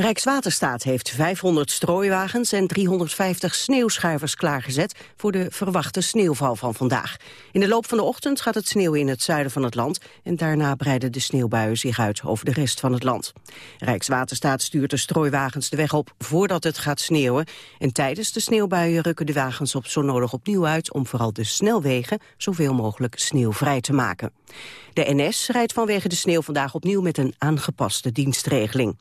Rijkswaterstaat heeft 500 strooiwagens en 350 sneeuwschuivers klaargezet voor de verwachte sneeuwval van vandaag. In de loop van de ochtend gaat het sneeuwen in het zuiden van het land en daarna breiden de sneeuwbuien zich uit over de rest van het land. Rijkswaterstaat stuurt de strooiwagens de weg op voordat het gaat sneeuwen en tijdens de sneeuwbuien rukken de wagens op zo nodig opnieuw uit om vooral de snelwegen zoveel mogelijk sneeuwvrij te maken. De NS rijdt vanwege de sneeuw vandaag opnieuw met een aangepaste dienstregeling.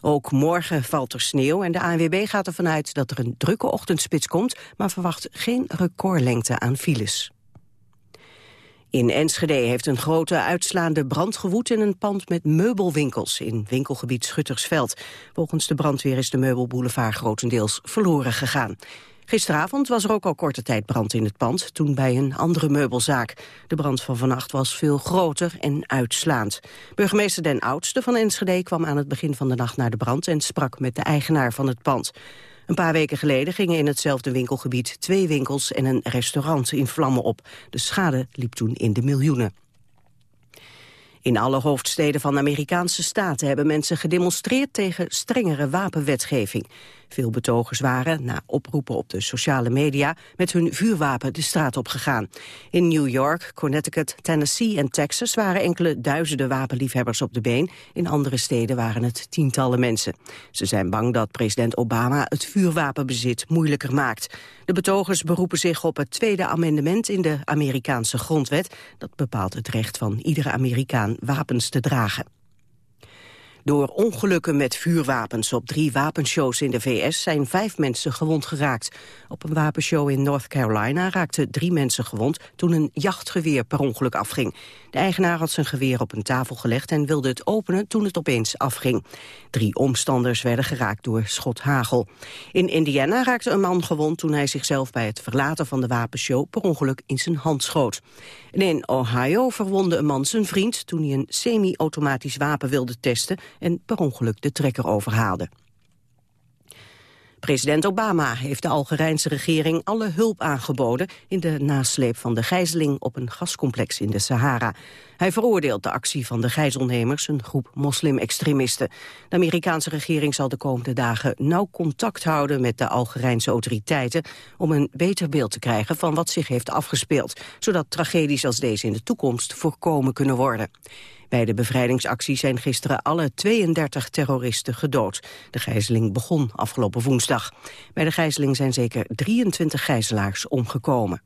Ook morgen valt er sneeuw en de ANWB gaat ervan uit dat er een drukke ochtendspits komt, maar verwacht geen recordlengte aan files. In Enschede heeft een grote uitslaande brand gewoed in een pand met meubelwinkels in winkelgebied Schuttersveld. Volgens de brandweer is de meubelboulevard grotendeels verloren gegaan. Gisteravond was er ook al korte tijd brand in het pand, toen bij een andere meubelzaak. De brand van vannacht was veel groter en uitslaand. Burgemeester Den Oudste van Enschede kwam aan het begin van de nacht naar de brand en sprak met de eigenaar van het pand. Een paar weken geleden gingen in hetzelfde winkelgebied twee winkels en een restaurant in vlammen op. De schade liep toen in de miljoenen. In alle hoofdsteden van Amerikaanse staten hebben mensen gedemonstreerd tegen strengere wapenwetgeving. Veel betogers waren, na oproepen op de sociale media, met hun vuurwapen de straat op gegaan. In New York, Connecticut, Tennessee en Texas waren enkele duizenden wapenliefhebbers op de been. In andere steden waren het tientallen mensen. Ze zijn bang dat president Obama het vuurwapenbezit moeilijker maakt. De betogers beroepen zich op het tweede amendement in de Amerikaanse grondwet. Dat bepaalt het recht van iedere Amerikaan wapens te dragen. Door ongelukken met vuurwapens op drie wapenshows in de VS zijn vijf mensen gewond geraakt. Op een wapenshow in North Carolina raakten drie mensen gewond toen een jachtgeweer per ongeluk afging. De eigenaar had zijn geweer op een tafel gelegd en wilde het openen toen het opeens afging. Drie omstanders werden geraakt door schothagel. In Indiana raakte een man gewond toen hij zichzelf bij het verlaten van de wapenshow per ongeluk in zijn hand schoot. En in Ohio verwonde een man zijn vriend toen hij een semi-automatisch wapen wilde testen en per ongeluk de trekker overhaalde. President Obama heeft de Algerijnse regering alle hulp aangeboden in de nasleep van de gijzeling op een gascomplex in de Sahara. Hij veroordeelt de actie van de gijzelnemers, een groep moslim-extremisten. De Amerikaanse regering zal de komende dagen nauw contact houden met de Algerijnse autoriteiten om een beter beeld te krijgen van wat zich heeft afgespeeld, zodat tragedies als deze in de toekomst voorkomen kunnen worden. Bij de bevrijdingsactie zijn gisteren alle 32 terroristen gedood. De gijzeling begon afgelopen woensdag. Bij de gijzeling zijn zeker 23 gijzelaars omgekomen.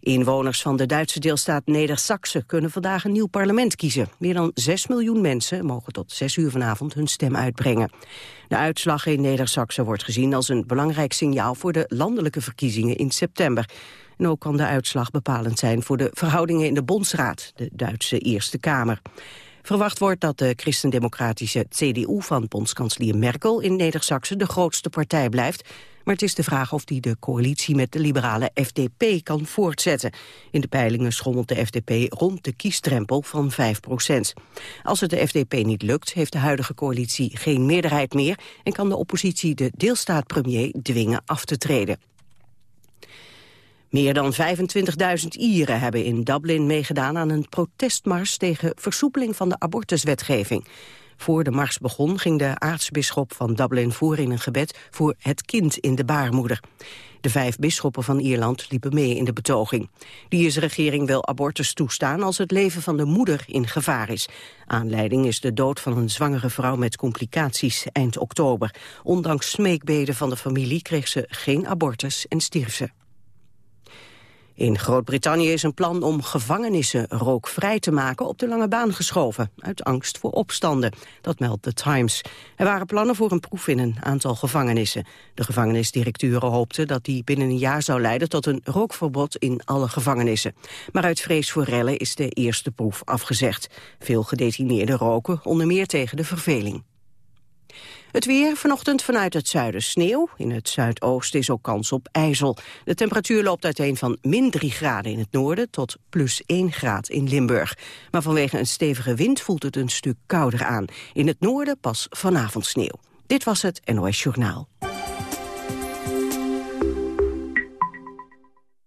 Inwoners van de Duitse deelstaat Neder-Saxe kunnen vandaag een nieuw parlement kiezen. Meer dan 6 miljoen mensen mogen tot 6 uur vanavond hun stem uitbrengen. De uitslag in Neder-Saxe wordt gezien als een belangrijk signaal voor de landelijke verkiezingen in september. Ook kan de uitslag bepalend zijn voor de verhoudingen in de Bondsraad, de Duitse Eerste Kamer. Verwacht wordt dat de christendemocratische CDU van bondskanselier Merkel in Neder-Saxe de grootste partij blijft. Maar het is de vraag of die de coalitie met de liberale FDP kan voortzetten. In de peilingen schommelt de FDP rond de kiestrempel van 5 procent. Als het de FDP niet lukt, heeft de huidige coalitie geen meerderheid meer... en kan de oppositie de deelstaat-premier dwingen af te treden. Meer dan 25.000 Ieren hebben in Dublin meegedaan aan een protestmars tegen versoepeling van de abortuswetgeving. Voor de mars begon ging de aartsbisschop van Dublin voor in een gebed voor het kind in de baarmoeder. De vijf bisschoppen van Ierland liepen mee in de betoging. De Ierse regering wil abortus toestaan als het leven van de moeder in gevaar is. Aanleiding is de dood van een zwangere vrouw met complicaties eind oktober. Ondanks smeekbeden van de familie kreeg ze geen abortus en stierf ze. In Groot-Brittannië is een plan om gevangenissen rookvrij te maken op de lange baan geschoven, uit angst voor opstanden. Dat meldt The Times. Er waren plannen voor een proef in een aantal gevangenissen. De gevangenisdirecteuren hoopten dat die binnen een jaar zou leiden tot een rookverbod in alle gevangenissen. Maar uit vrees voor rellen is de eerste proef afgezegd. Veel gedetineerden roken, onder meer tegen de verveling. Het weer vanochtend vanuit het zuiden sneeuw. In het zuidoosten is ook kans op ijzel. De temperatuur loopt uiteen van min 3 graden in het noorden... tot plus 1 graad in Limburg. Maar vanwege een stevige wind voelt het een stuk kouder aan. In het noorden pas vanavond sneeuw. Dit was het NOS Journaal.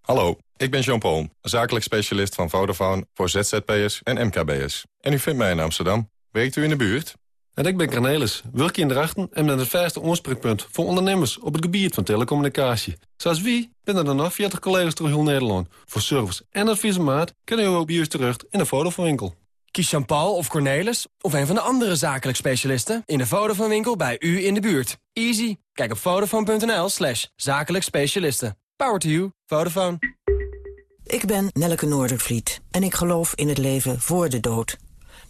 Hallo, Ik ben Jean-Paul, zakelijk specialist van Vodafone voor ZZP'ers en MKB'ers. En u vindt mij in Amsterdam. Werkt u in de buurt? En ik ben Cornelis, werk in Drachten en ben het verste oorspreekpunt voor ondernemers op het gebied van telecommunicatie. Zoals wie binnen er nog 40 collega's door heel Nederland. Voor service en adviesmaat kunnen we op juist terecht in de Vodafone winkel. Kies Jean-Paul of Cornelis of een van de andere zakelijk specialisten in de Vodafone winkel bij u in de buurt. Easy. Kijk op vodafone.nl slash zakelijk specialisten. Power to you. Vodafone. Ik ben Nelleke Noordervliet en ik geloof in het leven voor de dood.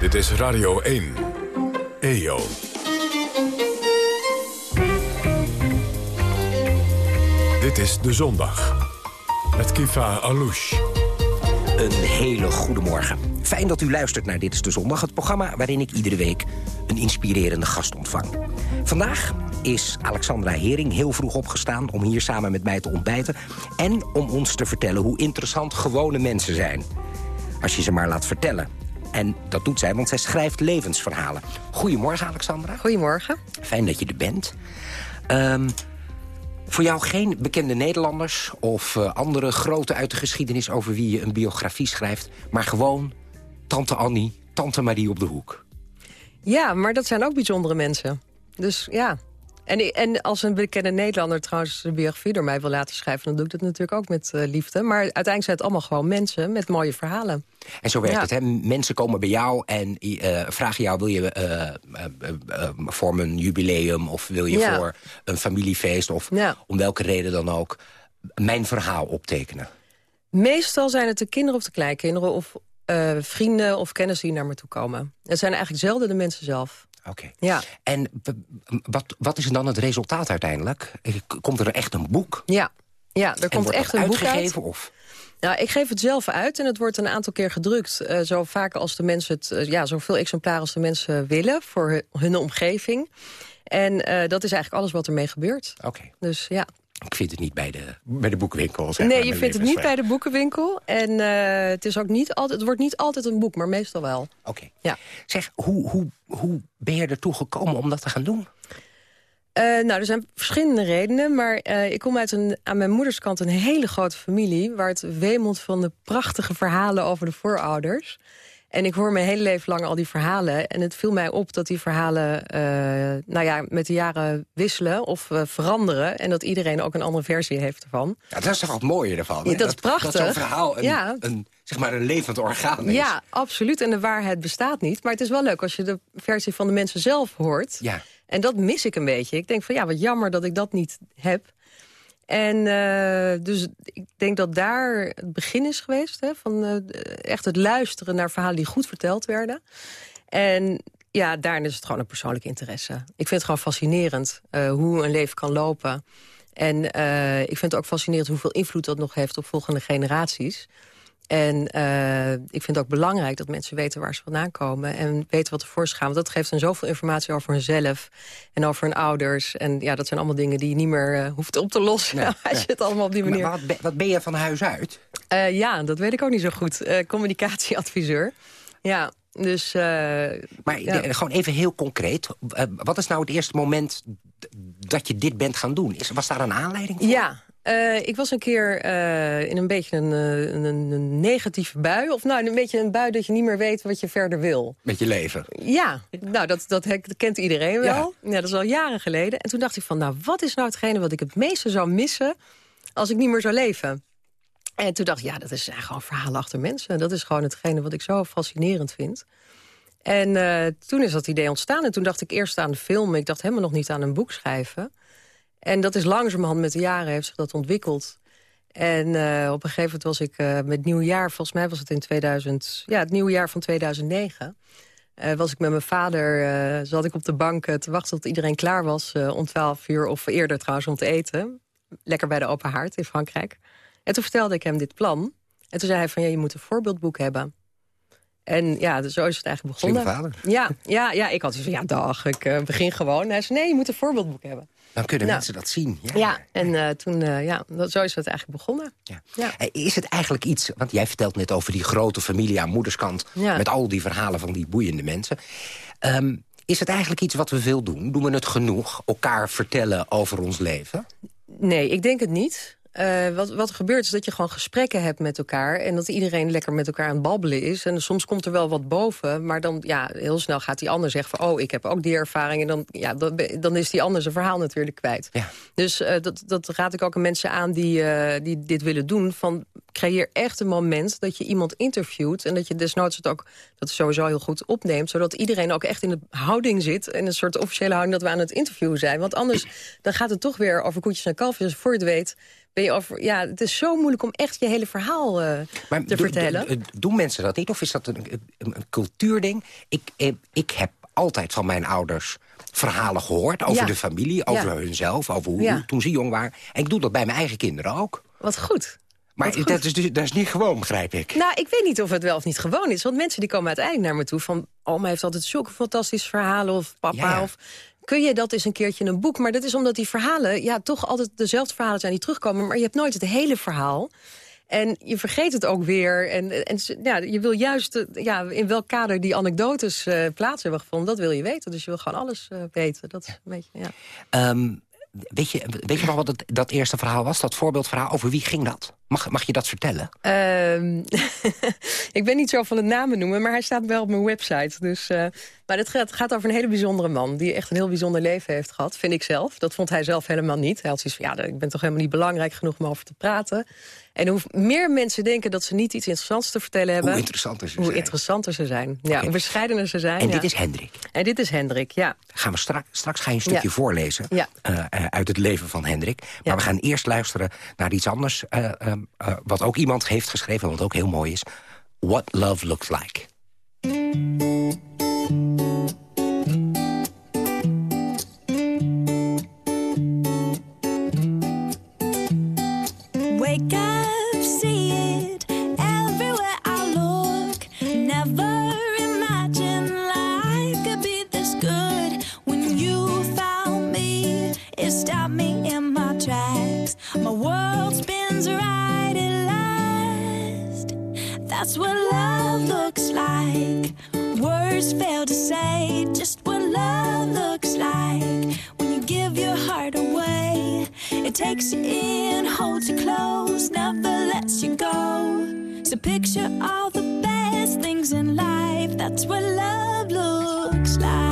Dit is Radio 1. EO. Dit is De Zondag. Met Kifa Alouche. Een hele goede morgen. Fijn dat u luistert naar Dit is de Zondag, het programma waarin ik iedere week een inspirerende gast ontvang. Vandaag is Alexandra Hering heel vroeg opgestaan om hier samen met mij te ontbijten... en om ons te vertellen hoe interessant gewone mensen zijn. Als je ze maar laat vertellen. En dat doet zij, want zij schrijft levensverhalen. Goedemorgen, Alexandra. Goedemorgen. Fijn dat je er bent. Um, voor jou geen bekende Nederlanders of uh, andere grote uit de geschiedenis... over wie je een biografie schrijft, maar gewoon tante Annie, tante Marie op de hoek. Ja, maar dat zijn ook bijzondere mensen. Dus ja, en, en als een bekende Nederlander trouwens een biografie door mij wil laten schrijven... dan doe ik dat natuurlijk ook met uh, liefde. Maar uiteindelijk zijn het allemaal gewoon mensen met mooie verhalen. En zo werkt ja. het, hè? Mensen komen bij jou en uh, vragen jou... wil je uh, voor een jubileum of wil je ja. voor een familiefeest... of ja. om welke reden dan ook mijn verhaal optekenen? Meestal zijn het de kinderen of de kleinkinderen... of vrienden of kennissen die naar me toe komen. Het zijn eigenlijk zelden de mensen zelf. Oké. Ja. En wat, wat is dan het resultaat uiteindelijk? Komt er echt een boek? Ja, ja er komt echt een boek uit. Of? Nou, ik geef het zelf uit en het wordt een aantal keer gedrukt. Uh, zo vaak als de mensen het, uh, ja, zoveel exemplaren als de mensen willen voor hun, hun omgeving. En uh, dat is eigenlijk alles wat ermee gebeurt. Oké. Okay. Dus ja. Ik vind het niet bij de, bij de boekenwinkel. Zeg nee, maar, je vindt het niet bij de boekenwinkel. En uh, het, is ook niet altijd, het wordt niet altijd een boek, maar meestal wel. Oké. Okay. Ja. Zeg, hoe, hoe, hoe ben je ertoe gekomen om dat te gaan doen? Uh, nou, er zijn verschillende redenen, maar uh, ik kom uit een, aan mijn moeders kant een hele grote familie... waar het wemelt van de prachtige verhalen over de voorouders. En ik hoor mijn hele leven lang al die verhalen. En het viel mij op dat die verhalen uh, nou ja, met de jaren wisselen of uh, veranderen. En dat iedereen ook een andere versie heeft ervan. Ja, dat is toch wat mooie ervan? Ja, dat is prachtig. Dat zo'n verhaal een, ja. een, zeg maar een levend orgaan is. Ja, absoluut. En de waarheid bestaat niet. Maar het is wel leuk als je de versie van de mensen zelf hoort. Ja. En dat mis ik een beetje. Ik denk van ja, wat jammer dat ik dat niet heb. En uh, dus ik denk dat daar het begin is geweest. Hè, van uh, echt het luisteren naar verhalen die goed verteld werden. En ja, daarin is het gewoon een persoonlijk interesse. Ik vind het gewoon fascinerend uh, hoe een leven kan lopen. En ik vind het ook fascinerend hoeveel invloed dat nog heeft op volgende generaties. En uh, ik vind het ook belangrijk dat mensen weten waar ze vandaan komen... en weten wat er voor ze gaan. Want dat geeft hen zoveel informatie over hunzelf en over hun ouders. En ja, dat zijn allemaal dingen die je niet meer uh, hoeft op te lossen... Nee, als nee. je het allemaal op die manier... Maar wat, wat ben je van huis uit? Uh, ja, dat weet ik ook niet zo goed. communicatieadviseur. Ja, dus... maar ja. gewoon even heel concreet. wat is nou het eerste moment dat je dit bent gaan doen? Is, was daar een aanleiding voor? Ja, uh, ik was een keer uh, in een beetje een, een, een, negatieve bui. Of nou, een beetje een bui dat je niet meer weet wat je verder wil. Met je leven? Ja, nou, dat, dat, kent iedereen wel. Ja. ja. dat is al jaren geleden. En toen dacht ik van, nou, wat is nou hetgene wat ik het meeste zou missen... als ik niet meer zou leven? En toen dacht ik, ja, dat is gewoon verhalen achter mensen. Dat is gewoon hetgene wat ik zo fascinerend vind. En uh, toen is dat idee ontstaan. En toen dacht ik eerst aan de film. Ik dacht helemaal nog niet aan een boek schrijven. En dat is langzamerhand met de jaren heeft zich dat ontwikkeld. En uh, op een gegeven moment was ik uh, met nieuwjaar, volgens mij was het in 2000, ja, het nieuwjaar van 2009. Uh, was ik met mijn vader, zat ik op de bank te wachten tot iedereen klaar was om 12 uur, of eerder trouwens, om te eten. Lekker bij de open haard in Frankrijk. En toen vertelde ik hem dit plan. En toen zei hij van, ja, je moet een voorbeeldboek hebben. En ja, dus zo is het eigenlijk begonnen. vader. Ja, ja, ja, ik had dus van, ja, dag, ik begin gewoon. Hij zei, nee, je moet een voorbeeldboek hebben. Dan kunnen nou, mensen dat zien. Ja, ja en uh, toen, uh, ja, zo is het eigenlijk begonnen. Ja. ja. Is het eigenlijk iets, want jij vertelt net over die grote familie aan moederskant... met al die verhalen van die boeiende mensen. Um, is het eigenlijk iets wat we veel doen? Doen we het genoeg, elkaar vertellen over ons leven? Nee, ik denk het niet. Uh, wat, wat er gebeurt is dat je gewoon gesprekken hebt met elkaar... en dat iedereen lekker met elkaar aan het babbelen is. En soms komt er wel wat boven, maar dan ja, heel snel gaat die ander zeggen... van oh, ik heb ook die ervaring. En dan, ja, dan, dan is die ander zijn verhaal natuurlijk kwijt. Ja. Dus uh, dat, dat raad ik ook aan mensen aan die, uh, die dit willen doen. Van, creëer echt een moment dat je iemand interviewt... en dat je desnoods het ook dat sowieso heel goed opneemt... zodat iedereen ook echt in de houding zit... in een soort officiële houding dat we aan het interviewen zijn. Want anders dan gaat het toch weer over koetjes en kalfjes. Voor je het weet ben je over... Ja, het is zo moeilijk om echt je hele verhaal uh, te vertellen. doen mensen dat niet? Of is dat een, een, een cultuurding? Ik, eh, ik heb altijd van mijn ouders verhalen gehoord over de familie, over hunzelf, over hoe, toen ze jong waren. En ik doe dat bij mijn eigen kinderen ook. Wat goed. Maar dat is, dus, dat is niet gewoon, begrijp ik. Nou, ik weet niet of het wel of niet gewoon is. Want mensen die komen uiteindelijk naar me toe van... oma heeft altijd zulke fantastische verhalen, of papa, of kun je dat eens een keertje in een boek. Maar dat is omdat die verhalen ja, toch altijd dezelfde verhalen zijn die terugkomen. Maar je hebt nooit het hele verhaal. En je vergeet het ook weer. En, en ja, je wil juist eh, ja, in welk kader die anekdotes uh, plaats hebben gevonden. Dat wil je weten. Dus je wil gewoon alles uh, weten. Dat is een beetje, ja. Um, weet, je, weet je nog wat het, dat eerste verhaal was? Dat voorbeeldverhaal? Over wie ging dat? Mag, mag je dat vertellen? Uh, ik ben niet zo van het namen noemen, maar hij staat wel op mijn website. Dus, uh, maar het gaat, gaat, over een hele bijzondere man... die echt een heel bijzonder leven heeft gehad, vind ik zelf. Dat vond hij zelf helemaal niet. Hij had zoiets van, ja, ik ben toch helemaal niet belangrijk genoeg om over te praten. En hoe meer mensen denken dat ze niet iets interessants te vertellen hebben... Hoe interessanter ze hoe zijn. interessanter ze zijn. Ja, hoe bescheidener ze zijn. En dit is Hendrik. En dit is Hendrik, ja. Gaan we straks, straks ga je een stukje voorlezen ja. uh, uit het leven van Hendrik. Maar we gaan eerst luisteren naar iets anders... Uh, uh, wat ook iemand heeft geschreven, wat ook heel mooi is. What Love Looks Like. That's what love looks like. Words fail to say just what love looks like. When you give your heart away, it takes you in, holds you close, never lets you go. So picture all the best things in life. That's what love looks like.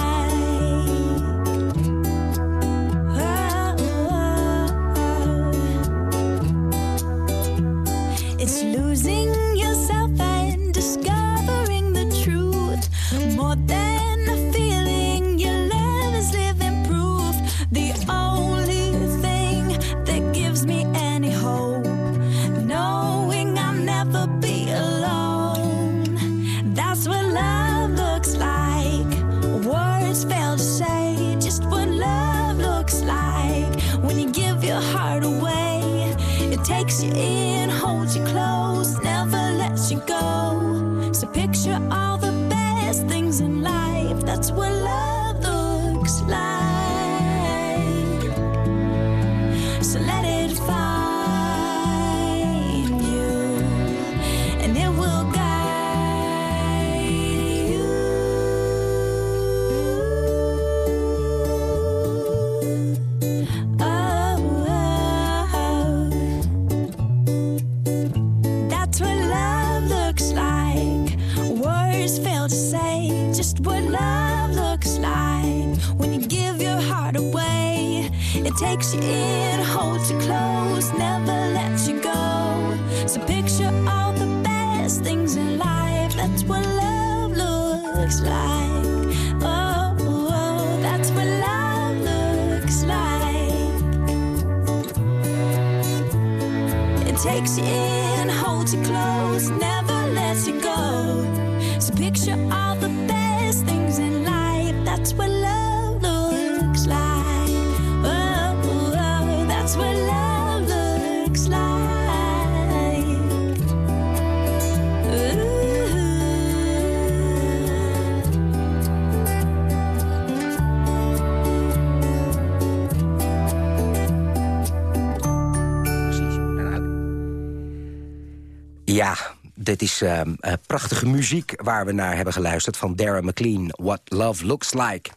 Dit is ehm, eh, prachtige muziek waar we naar hebben geluisterd... van Darren McLean, What Love Looks Like.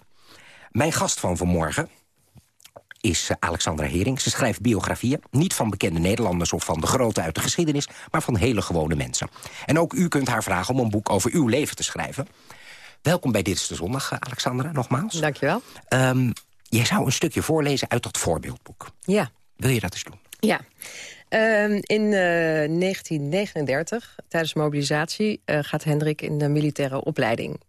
Mijn gast van vanmorgen is uh, Alexandra Hering. Ze schrijft biografieën, niet van bekende Nederlanders... of van de grote uit de geschiedenis, maar van hele gewone mensen. En ook u kunt haar vragen om een boek over uw leven te schrijven. Welkom bij Dit is de Zondag, uh, Alexandra, nogmaals. Dankjewel. Um, jij zou een stukje voorlezen uit dat voorbeeldboek. Ja. Wil je dat eens doen? Ja. Uh, in uh, 1939, tijdens mobilisatie, uh, gaat Hendrik in de militaire opleiding.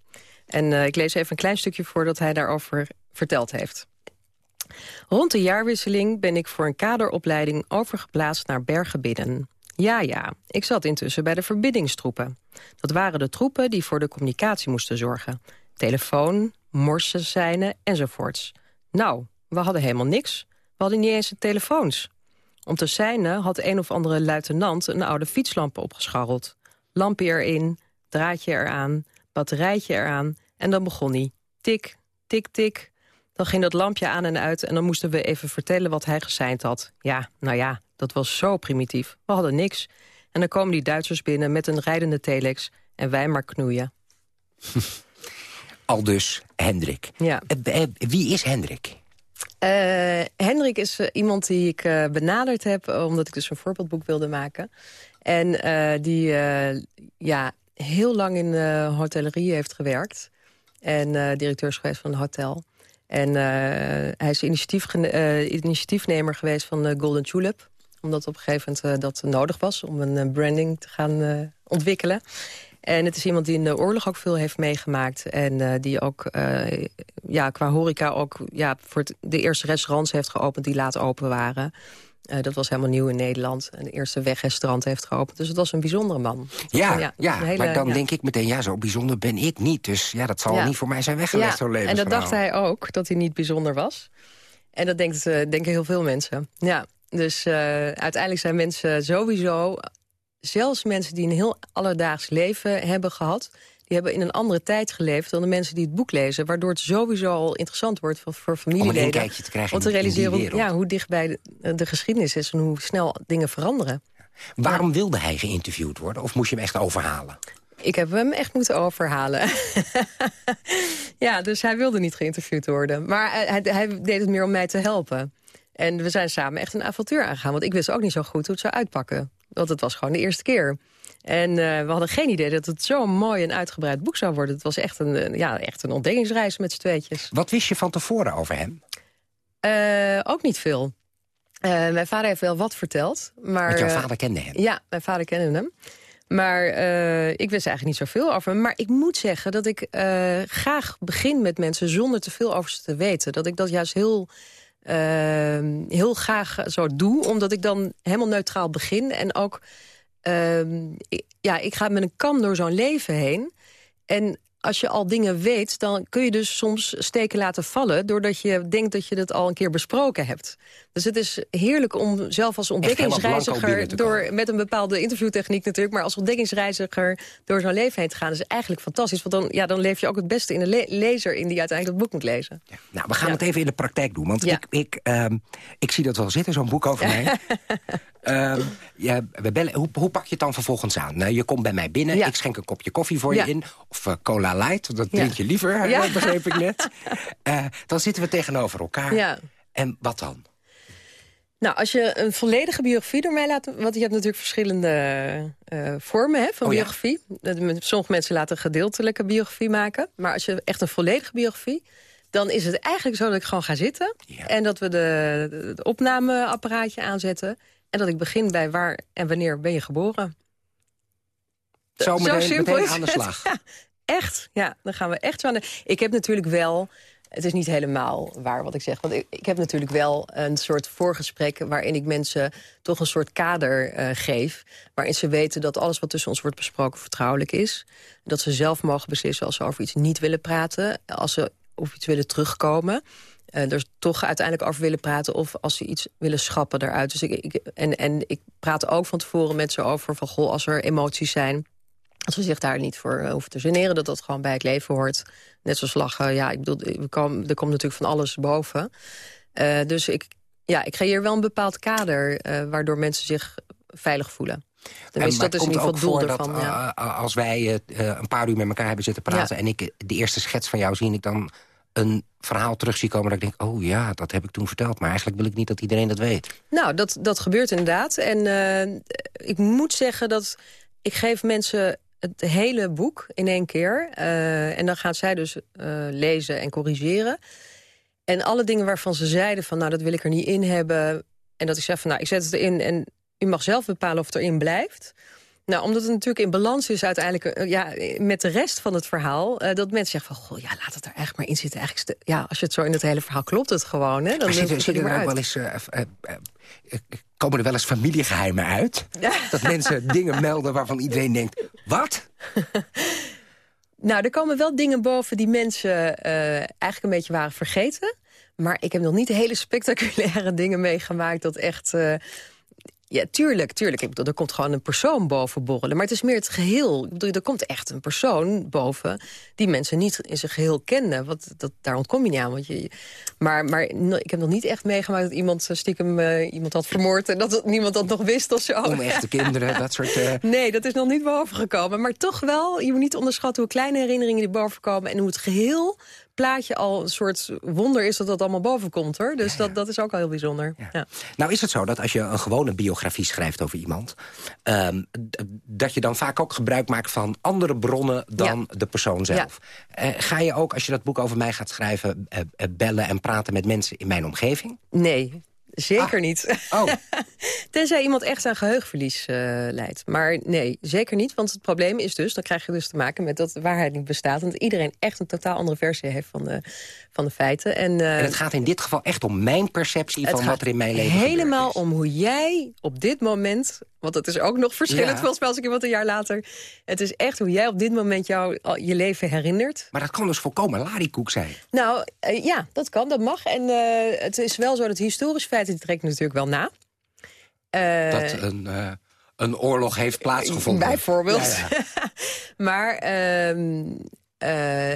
En ik lees even een klein stukje voor dat hij daarover verteld heeft. Rond de jaarwisseling ben ik voor een kaderopleiding overgeplaatst naar Bergen Ja, ja, ik zat intussen bij de verbindingstroepen. Dat waren de troepen die voor de communicatie moesten zorgen. Telefoon, morsensijnen enzovoorts. Nou, we hadden helemaal niks. We hadden niet eens telefoons. Om te seinen had een of andere luitenant een oude fietslamp opgescharreld. Lampje erin, draadje eraan, batterijtje eraan en dan begon hij. Tik, tik, tik. Dan ging dat lampje aan en uit en dan moesten we even vertellen wat hij geseind had. Ja, nou ja, dat was zo primitief. We hadden niks. En dan komen die Duitsers binnen met een rijdende telex en wij maar knoeien. Al dus Hendrik. Ja. Uh, wie is Hendrik? Uh, Hendrik is uh, iemand die ik uh, benaderd heb... omdat ik dus een voorbeeldboek wilde maken. En die ja, heel lang in de hotellerie heeft gewerkt. En directeur is geweest van een hotel. En hij is initiatief, initiatiefnemer geweest van de Golden Tulip. Omdat op een gegeven moment dat nodig was... om een branding te gaan ontwikkelen. En het is iemand die in de oorlog ook veel heeft meegemaakt. En uh, die ook uh, ja, qua horeca ook ja, voor het, de eerste restaurants heeft geopend die laat open waren. Uh, dat was helemaal nieuw in Nederland. En de eerste wegrestaurant heeft geopend. Dus het was een bijzondere man. Ja, ja, ja hele, maar dan ja. denk ik meteen, ja, zo bijzonder ben ik niet. Dus ja, dat zal ja. niet voor mij zijn weggelegd, zo'n En dat dacht hij ook, dat hij niet bijzonder was. En dat denkt, denken heel veel mensen. Ja, dus uiteindelijk zijn mensen sowieso zelfs mensen die een heel alledaags leven hebben gehad... die hebben in een andere tijd geleefd dan de mensen die het boek lezen. Waardoor het sowieso al interessant wordt voor, voor familieleden. Om een kijkje te krijgen Om te realiseren hoe, ja, hoe dichtbij de, de geschiedenis is en hoe snel dingen veranderen. Waarom ja. wilde hij geïnterviewd worden? Of moest je hem echt overhalen? Ik heb hem echt moeten overhalen. ja, dus hij wilde niet geïnterviewd worden. Maar hij, hij deed het meer om mij te helpen. En we zijn samen echt een avontuur aangegaan. Want ik wist ook niet zo goed hoe het zou uitpakken. Want het was gewoon de eerste keer. En uh, we hadden geen idee dat het zo'n mooi en uitgebreid boek zou worden. Het was echt een, ja, echt een ontdekkingsreis met z'n tweetjes. Wat wist je van tevoren over hem? Uh, ook niet veel. Uh, mijn vader heeft wel wat verteld. Maar, Want jouw vader kende hem? Ja, mijn vader kende hem. Maar ik wist eigenlijk niet zoveel over hem. Maar ik moet zeggen dat ik graag begin met mensen zonder te veel over ze te weten. Dat ik dat juist heel heel graag zo doe. Omdat ik dan helemaal neutraal begin. En ook, ik, ja, ik ga met een kam door zo'n leven heen. En als je al dingen weet, dan kun je dus soms steken laten vallen... doordat je denkt dat je dat al een keer besproken hebt. Dus het is heerlijk om zelf als ontdekkingsreiziger... door met een bepaalde interviewtechniek natuurlijk... maar als ontdekkingsreiziger door zo'n leven heen te gaan... is eigenlijk fantastisch. Want dan, ja, dan leef je ook het beste in de le lezer... in die uiteindelijk het boek moet lezen. Ja. Nou, we gaan ja. het even in de praktijk doen. Want ik, ik, um, ik zie dat wel zitten, zo'n boek over mij. um, ja, we bellen, hoe, hoe, pak je het dan vervolgens aan? Nou, je komt bij mij binnen, ik schenk een kopje koffie voor je in... of uh, cola light, dat drink je liever, ja. begreep ik net. Uh, dan zitten we tegenover elkaar. Ja. En wat dan? Nou, als je een volledige biografie door mij laat... want je hebt natuurlijk verschillende uh, vormen hè, van oh, biografie. Ja? Sommige mensen laten een gedeeltelijke biografie maken. Maar als je echt een volledige biografie... dan is het eigenlijk zo dat ik gewoon ga zitten... Ja. en dat we de, het opnameapparaatje aanzetten... en dat ik begin bij waar en wanneer ben je geboren. Zo, meteen, zo simpel meteen aan de slag. Ja, echt, ja, dan gaan we echt zo aan de... Ik heb natuurlijk wel het is niet helemaal waar wat ik zeg. Want ik, ik, heb natuurlijk wel een soort voorgesprek... waarin ik mensen toch een soort kader uh, geef... waarin ze weten dat alles wat tussen ons wordt besproken vertrouwelijk is. Dat ze zelf mogen beslissen als ze over iets niet willen praten. Als ze over iets willen terugkomen. Uh, er toch uiteindelijk over willen praten... of als ze iets willen schappen daaruit. Dus ik, ik, en, en ik praat ook van tevoren met ze over... van goh, als er emoties zijn we zich daar niet voor uh, hoeven te generen, dat dat gewoon bij het leven hoort. Net zoals lachen, ja, ik bedoel, er komt natuurlijk van alles boven. Uh, dus ik, ja, ik creëer wel een bepaald kader... Uh, waardoor mensen zich veilig voelen. Tenminste, maar dat is in komt ieder geval het doel ervan. dat, ja. uh, als wij een paar uur met elkaar hebben zitten praten... Ja. en ik de eerste schets van jou zie... ik dan een verhaal terug zie komen dat ik denk... oh ja, dat heb ik toen verteld. Maar eigenlijk wil ik niet dat iedereen dat weet. Nou, dat, dat gebeurt inderdaad. En ik moet zeggen dat ik geef mensen het hele boek in één keer. Uh, en dan gaat zij dus uh, lezen en corrigeren. En alle dingen waarvan ze zeiden van... nou, dat wil ik er niet in hebben. En dat ik zeg van, nou, ik zet het erin... en u mag zelf bepalen of het erin blijft. Nou, omdat het natuurlijk in balans is uiteindelijk uh, ja, met de rest van het verhaal... Uh, dat mensen zeggen van, goh, ja, laat het er eigenlijk maar in zitten. Eigenlijk, ja, als je het zo in het hele verhaal klopt het gewoon. Hè, dan zit, zit er ook wel eens... Uh, komen er wel eens familiegeheimen uit? Dat mensen dingen melden waarvan iedereen denkt, wat? nou, er komen wel dingen boven die mensen eigenlijk een beetje waren vergeten. Maar ik heb nog niet hele spectaculaire dingen meegemaakt... dat echt ja, tuurlijk, tuurlijk. Ik bedoel, er komt gewoon een persoon boven borrelen. Maar het is meer het geheel. Ik bedoel, er komt echt een persoon boven... die mensen niet in zijn geheel kenden. Want dat, daar ontkom je niet aan. Want je, maar, maar ik heb nog niet echt meegemaakt dat iemand stiekem uh, iemand had vermoord... en dat niemand dat nog wist of zo. Om echte kinderen, dat soort... Uh... Nee, dat is nog niet boven gekomen. Maar toch wel, je moet niet onderschatten hoe kleine herinneringen die boven komen... en hoe het geheel plaatje al een soort wonder is dat dat allemaal boven komt. hoor. Dus ja, ja. Dat, dat is ook al heel bijzonder. Ja. Nou is het zo dat als je een gewone biografie schrijft over iemand... Um, dat je dan vaak ook gebruik maakt van andere bronnen dan de persoon zelf. Uh, ga je ook, als je dat boek over mij gaat schrijven... Uh, uh, bellen en praten met mensen in mijn omgeving? Nee, Zeker ah. niet. Oh. Tenzij iemand echt aan geheugenverlies uh, leidt. Maar nee, zeker niet. Want het probleem is dus, dan krijg je dus te maken met dat de waarheid niet bestaat. En dat iedereen echt een totaal andere versie heeft van de, van de feiten. En, uh, en het gaat in dit geval echt om mijn perceptie van wat er in mijn leven helemaal is. om hoe jij op dit moment... want dat is ook nog verschillend ja. volgens mij als ik iemand een jaar later... het is echt hoe jij op dit moment jou, je leven herinnert. Maar dat kan dus volkomen larikoek zijn. Nou, uh, ja, dat kan, dat mag. En uh, het is wel zo dat historisch feit die trekt natuurlijk wel na. Uh, dat een, een oorlog heeft plaatsgevonden. Bijvoorbeeld. Ja, ja. maar uh,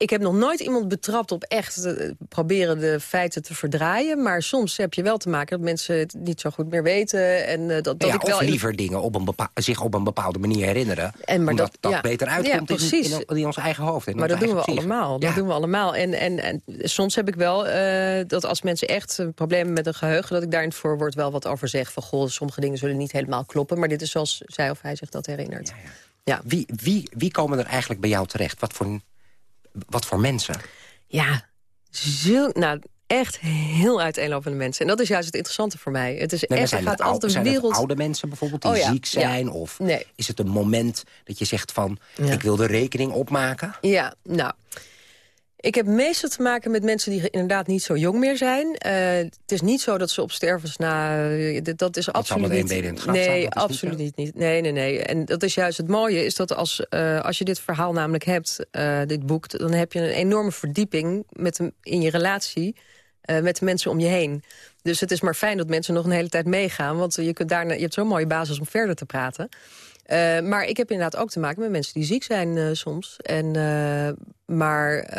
ik heb nog nooit iemand betrapt op echt proberen de feiten te verdraaien. Maar soms heb je wel te maken dat mensen het niet zo goed meer weten. En, dat, dat ja, ik wel of liever dingen op een zich op een bepaalde manier herinneren. En maar dat, ja. beter uitkomt in, in, in, ons eigen hoofd. Maar dat doen we psyche. allemaal. Dat doen we allemaal. En, en, en soms heb ik wel uh, dat als mensen echt problemen met een geheugen... dat ik daar in het voorwoord wel wat over zeg. Van goh, sommige dingen zullen niet helemaal kloppen. Maar dit is zoals zij of hij zich dat herinnert. Ja, ja. Wie, wie, wie komen er eigenlijk bij jou terecht? Wat voor, wat voor mensen? Ja, zo, nou, echt heel uiteenlopende mensen. En dat is juist het interessante voor mij. Het is nee, echt, gaat altijd een wereld... oude mensen bijvoorbeeld die oh, ja. ziek zijn? Ja. Of nee. is het een moment dat je zegt van... Ja. ik wil de rekening opmaken? Ja, nou... Ik heb meestal te maken met mensen die inderdaad niet zo jong meer zijn. Uh, het is niet zo dat ze op stervensna... Uh, dat is dat absoluut niet... In het nee, absoluut niet, niet, Nee, nee, nee. En dat is juist het mooie, is dat als, uh, als je dit verhaal namelijk hebt, dit boek... dan heb je een enorme verdieping met in je relatie met de mensen om je heen. Dus het is maar fijn dat mensen nog een hele tijd meegaan... want je, kunt daarna, je hebt zo'n mooie basis om verder te praten... Uh, maar ik heb inderdaad ook te maken met mensen die ziek zijn uh, soms. En, uh, maar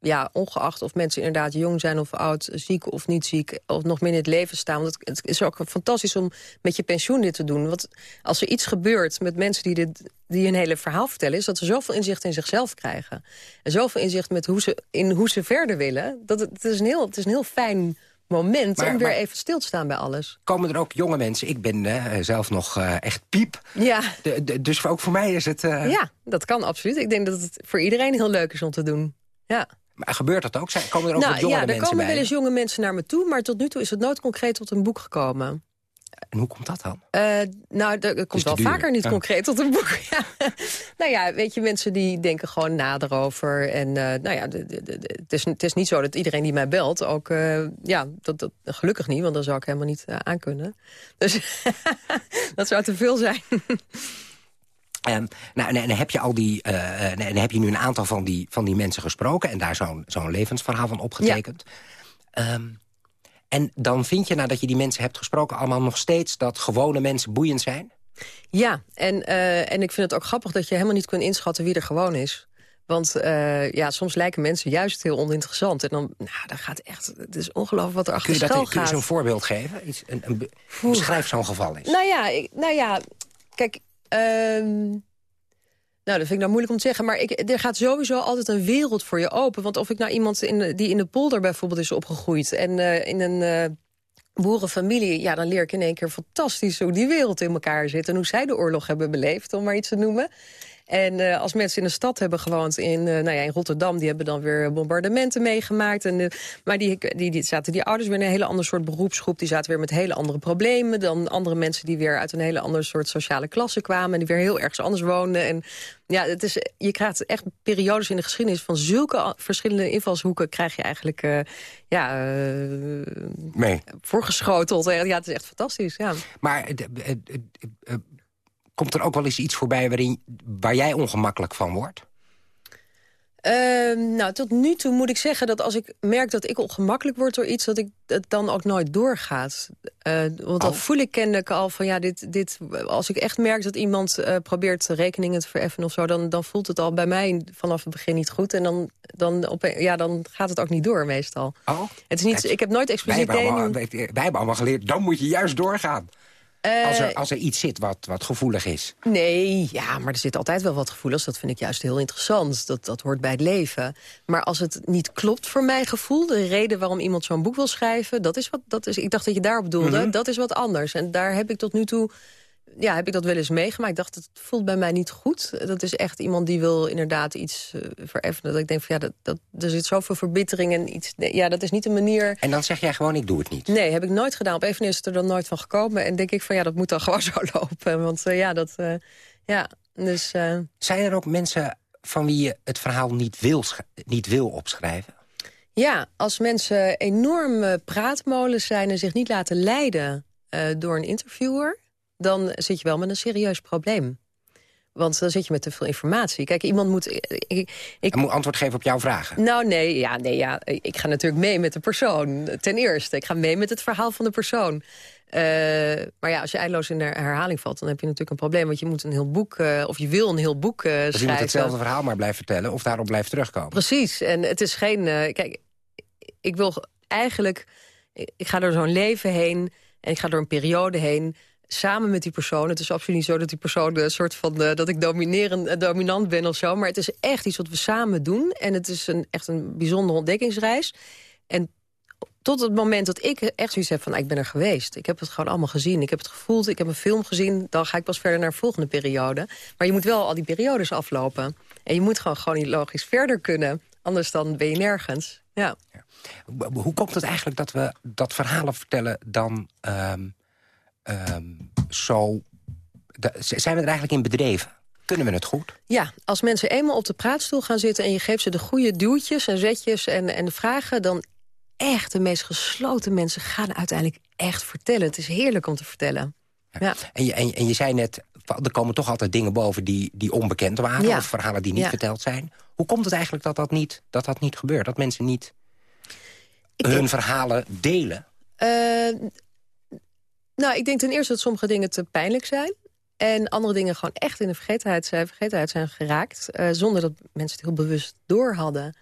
ja, ongeacht of mensen inderdaad jong zijn of oud, ziek of niet ziek... of nog meer in het leven staan. Want het, is ook fantastisch om met je pensioen dit te doen. Want als er iets gebeurt met mensen die, dit, die een hele verhaal vertellen... is dat ze zoveel inzicht in zichzelf krijgen. En zoveel inzicht met hoe ze, in hoe ze verder willen. Dat het, het, is, een heel, het is een heel fijn moment maar, om weer even stil te staan bij alles. Komen er ook jonge mensen? Ik ben uh, zelf nog uh, echt piep. Ja. De, de, dus ook voor mij is het... Uh... Ja, dat kan absoluut. Ik denk dat het voor iedereen heel leuk is om te doen. Ja. Maar gebeurt dat ook? Zijn, komen er ook nou, jonge ja, mensen bij? Ja, er komen wel eens jonge mensen naar me toe... maar tot nu toe is het nooit concreet tot een boek gekomen. En hoe komt dat dan? Uh, nou, er komt wel vaker niet ja. concreet tot een boek. Ja. nou ja, weet je, mensen die denken gewoon nader over. En uh, nou ja, het, is, het is niet zo dat iedereen die mij belt ook... Uh, ja, dat, dat, gelukkig niet, want dan zou ik helemaal niet aankunnen. Dus dat zou te veel zijn. Um, nou, en, en, heb je al die, uh, en heb je nu een aantal van die, van die mensen gesproken... en daar zo'n zo'n levensverhaal van opgetekend. Ja. Um, en dan vind je, nadat je die mensen hebt gesproken... allemaal nog steeds dat gewone mensen boeiend zijn? Ja, en, uh, en ik vind het ook grappig dat je helemaal niet kunt inschatten wie er gewoon is. Want uh, ja, soms lijken mensen juist heel oninteressant. En dan, nou, dan gaat echt, het is ongelooflijk wat er achter kun je dat, gaat. Kun je zo'n voorbeeld geven? Iets, een, een, beschrijf zo'n geval eens. Nou ja, ik, nou ja kijk... Uh, nou, dat vind ik nou moeilijk om te zeggen. Maar ik, er gaat sowieso altijd een wereld voor je open. Want of ik nou iemand die in de polder bijvoorbeeld is opgegroeid... en uh, in een uh, boerenfamilie, ja, dan leer ik in één keer fantastisch... hoe die wereld in elkaar zit en hoe zij de oorlog hebben beleefd... om maar iets te noemen. En uh, als mensen in de stad hebben gewoond, in, uh, nou ja, in Rotterdam... die hebben dan weer bombardementen meegemaakt. En, uh, maar die, die, die zaten die ouders weer in een hele ander soort beroepsgroep. Die zaten weer met hele andere problemen dan andere mensen... die weer uit een hele andere soort sociale klasse kwamen... en die weer heel ergens anders woonden. En ja, het is, je krijgt echt periodes in de geschiedenis... van zulke verschillende invalshoeken krijg je eigenlijk ja, mee. voorgeschoteld. Ja, het is echt fantastisch, ja. Maar komt er ook wel eens iets voorbij waarin, waar jij ongemakkelijk van wordt? Uh, nou, tot nu toe moet ik zeggen dat als ik merk dat ik ongemakkelijk word door iets... dat ik het dan ook nooit doorgaat. Uh, want dan voel ik kennelijk al van ja, dit, dit, als ik echt merk dat iemand uh, probeert rekeningen te vereffen of zo... Dan, dan voelt het al bij mij vanaf het begin niet goed. En dan, dan, op, ja, dan gaat het ook niet door meestal. Oh, het is niet, ik heb nooit expliciet... Wij hebben, allemaal, wij hebben allemaal geleerd, dan moet je juist doorgaan. Uh, als, er, als er iets zit wat, wat gevoelig is. Nee, ja, maar er zit altijd wel wat gevoeligs. Dat vind ik juist heel interessant. Dat, dat hoort bij het leven. Maar als het niet klopt voor mijn gevoel... de reden waarom iemand zo'n boek wil schrijven... Dat is wat, dat is, ik dacht dat je daarop doelde. Mm -hmm. Dat is wat anders. En daar heb ik tot nu toe ja, heb ik dat wel eens meegemaakt. Ik dacht, het voelt bij mij niet goed. Dat is echt iemand die wil inderdaad iets uh, vereffenen. Dat ik denk van ja, dat, dat, er zit zoveel verbittering en iets. Nee, ja, dat is niet een manier. En dan zeg jij gewoon, ik doe het niet. Nee, heb ik nooit gedaan. Op even is het er dan nooit van gekomen. En denk ik van ja, dat moet dan gewoon zo lopen. Want uh, ja, dat. Uh, ja, dus. Zijn er ook mensen van wie je het verhaal niet wil, niet wil opschrijven? Ja, als mensen enorm praatmolens zijn en zich niet laten leiden door een interviewer dan zit je wel met een serieus probleem. Want dan zit je met te veel informatie. Kijk, iemand moet... Ik, ik moet antwoord geven op jouw vragen. Nou, nee, ja, nee, ja, ik ga natuurlijk mee met de persoon. Ten eerste, ik ga mee met het verhaal van de persoon. Uh, maar ja, als je eindeloos in de herhaling valt... dan heb je natuurlijk een probleem. Want je moet een heel boek, uh, of je wil een heel boek uh, schrijven. Dus je moet hetzelfde verhaal maar blijven vertellen... of daarop blijft terugkomen. Precies, en het is geen... kijk, ik wil eigenlijk... Ik ga door zo'n leven heen... en ik ga door een periode heen samen met die persoon. Het is absoluut niet zo dat die persoon een soort van uh, dat ik domineren, dominant ben of zo. Maar het is echt iets wat we samen doen. En het is een, echt een bijzondere ontdekkingsreis. En tot het moment dat ik echt zoiets heb van... ik ben er geweest, ik heb het gewoon allemaal gezien. Ik heb het gevoeld, ik heb een film gezien. Dan ga ik pas verder naar de volgende periode. Maar je moet wel al die periodes aflopen. En je moet gewoon chronologisch verder kunnen. Anders dan ben je nergens. Ja. Hoe komt het eigenlijk dat we dat verhalen vertellen dan... Um Um, zo... zijn we er eigenlijk in bedreven? Kunnen we het goed? Ja, als mensen eenmaal op de praatstoel gaan zitten... en je geeft ze de goede duwtjes en zetjes en, en de vragen... dan echt de meest gesloten mensen gaan uiteindelijk echt vertellen. Het is heerlijk om te vertellen. Ja. ja. En, je, en, en, je zei net, er komen toch altijd dingen boven die, die onbekend waren... Ja. of verhalen die niet ja. verteld zijn. Hoe komt het eigenlijk dat dat niet, dat dat niet gebeurt? Dat mensen niet Ik hun denk... verhalen delen? Uh, nou, ik denk ten eerste dat sommige dingen te pijnlijk zijn. En andere dingen gewoon echt in de vergetenheid zijn, vergetenheid zijn geraakt. Uh, zonder dat mensen het heel bewust door hadden.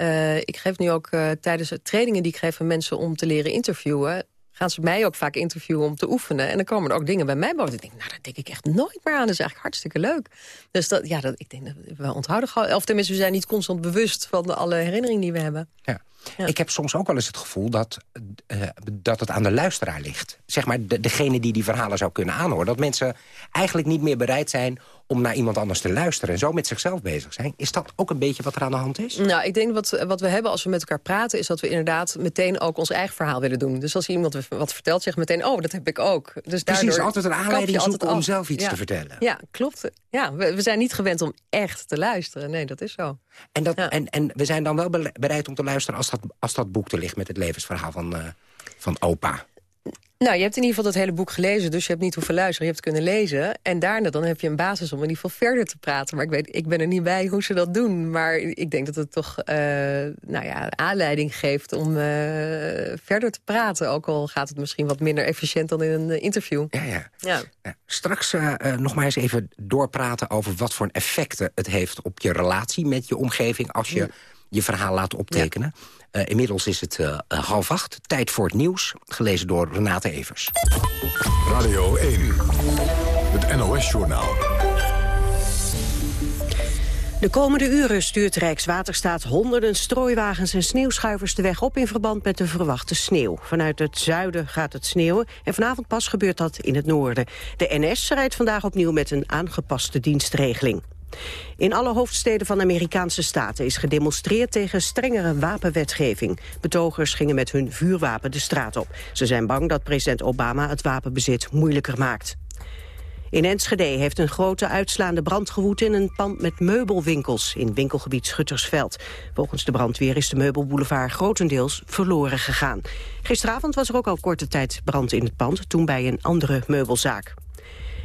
Uh, ik geef nu ook uh, tijdens de trainingen die ik geef aan mensen om te leren interviewen gaan ze mij ook vaak interviewen om te oefenen. En dan komen er ook dingen bij mij boven. Ik denk, nou, daar denk ik echt nooit meer aan. Dat is eigenlijk hartstikke leuk. Dus dat, ja, dat, ik denk, dat we onthouden gewoon... Of tenminste, we zijn niet constant bewust van alle herinneringen die we hebben. Ja. Ik heb soms ook wel eens het gevoel dat, uh, dat het aan de luisteraar ligt. Zeg maar de, degene die die verhalen zou kunnen aanhoren. Dat mensen eigenlijk niet meer bereid zijn om naar iemand anders te luisteren... en zo met zichzelf bezig zijn. Is dat ook een beetje wat er aan de hand is? Nou, ik denk wat, wat we hebben als we met elkaar praten... is dat we inderdaad meteen ook ons eigen verhaal willen doen. Dus als iemand wat vertelt, zegt meteen... oh, dat heb ik ook. Dus Precies, altijd een aanleiding zoeken om zelf iets ja. te vertellen. Ja, klopt. Ja, we, we, zijn niet gewend om echt te luisteren. Nee, dat is zo. En, dat, ja. en, en we zijn dan wel bereid om te luisteren... als dat, als dat boek er ligt met het levensverhaal van, uh, van opa. Nou, je hebt in ieder geval dat hele boek gelezen, dus je hebt niet hoeven luisteren, je hebt het kunnen lezen. En daarna dan heb je een basis om in ieder geval verder te praten. Maar ik, weet, ik ben er niet bij hoe ze dat doen. Maar ik denk dat het toch uh, nou ja, aanleiding geeft om uh, verder te praten. Ook al gaat het misschien wat minder efficiënt dan in een uh, interview. Ja, ja. ja. ja straks nog maar eens even doorpraten over wat voor effecten het heeft op je relatie met je omgeving als je je verhaal laat optekenen. Uh, inmiddels is het uh, half acht. Tijd voor het nieuws. Gelezen door Renate Evers. Radio 1. Het NOS-journaal. De komende uren stuurt Rijkswaterstaat honderden strooiwagens en sneeuwschuivers de weg op in verband met de verwachte sneeuw. Vanuit het zuiden gaat het sneeuwen en vanavond pas gebeurt dat in het noorden. De NS rijdt vandaag opnieuw met een aangepaste dienstregeling. In alle hoofdsteden van Amerikaanse staten is gedemonstreerd tegen strengere wapenwetgeving. Betogers gingen met hun vuurwapen de straat op. Ze zijn bang dat president Obama het wapenbezit moeilijker maakt. In Enschede heeft een grote uitslaande brand gewoed in een pand met meubelwinkels in winkelgebied Schuttersveld. Volgens de brandweer is de meubelboulevard grotendeels verloren gegaan. Gisteravond was er ook al korte tijd brand in het pand, toen bij een andere meubelzaak.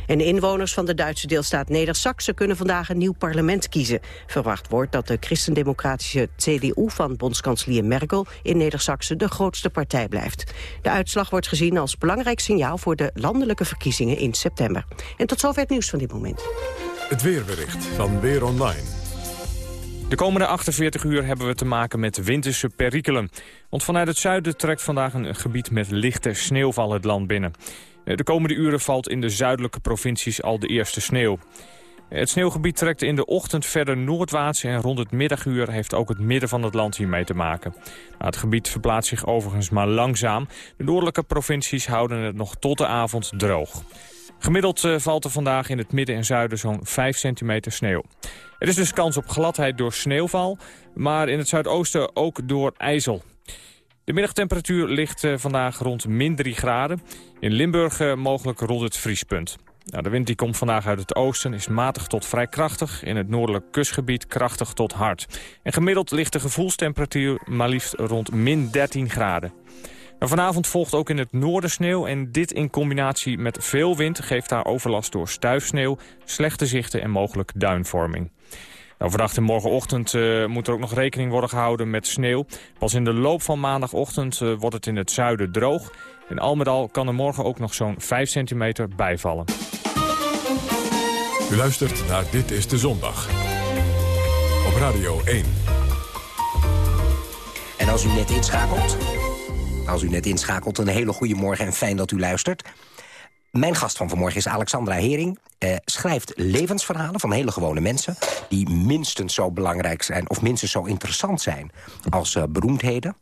En inwoners van de Duitse deelstaat neder kunnen vandaag een nieuw parlement kiezen. Verwacht wordt dat de christendemocratische CDU van bondskanselier Merkel in neder de grootste partij blijft. De uitslag wordt gezien als belangrijk signaal voor de landelijke verkiezingen in september. En tot zover het nieuws van dit moment. Het weerbericht van Weer Online. De komende 48 uur hebben we te maken met winterse perikelen. Want vanuit het zuiden trekt vandaag een gebied met lichte sneeuwval het land binnen. Eh, de komende uren valt in de zuidelijke provincies al de eerste sneeuw. Het sneeuwgebied trekt in de ochtend verder noordwaarts... en rond het middaguur heeft ook het midden van het land hiermee te maken. Het gebied verplaatst zich overigens maar langzaam. De noordelijke provincies houden het nog tot de avond droog. Gemiddeld uh, valt er vandaag in het midden en zuiden zo'n 5 centimeter sneeuw. Er is dus kans op gladheid door sneeuwval, maar in het zuidoosten ook door ijzel. De middagtemperatuur ligt uh, vandaag rond min 3 graden. In Limburg uh, mogelijk rond het vriespunt. Nou, de wind die komt vandaag uit het oosten is matig tot vrij krachtig. In het noordelijk kustgebied krachtig tot hard. En gemiddeld ligt de gevoelstemperatuur maar liefst rond min 13 graden. Nou, vanavond volgt ook in het noorden sneeuw en dit in combinatie met veel wind geeft daar overlast door stuifsneeuw, slechte zichten en mogelijk duinvorming. Nou, vannacht en morgenochtend uh, moet er ook nog rekening worden gehouden met sneeuw. Pas in de loop van maandagochtend uh, wordt het in het zuiden droog. En al met al kan er morgen ook nog zo'n 5 centimeter bijvallen. U luistert naar Dit is de Zondag. Op Radio 1. En als u net inschakelt... Als u net inschakelt, een hele goede morgen en fijn dat u luistert. Mijn gast van vanmorgen is Alexandra Hering. Eh, schrijft levensverhalen van hele gewone mensen... die minstens zo belangrijk zijn of minstens zo interessant zijn als uh, beroemdheden.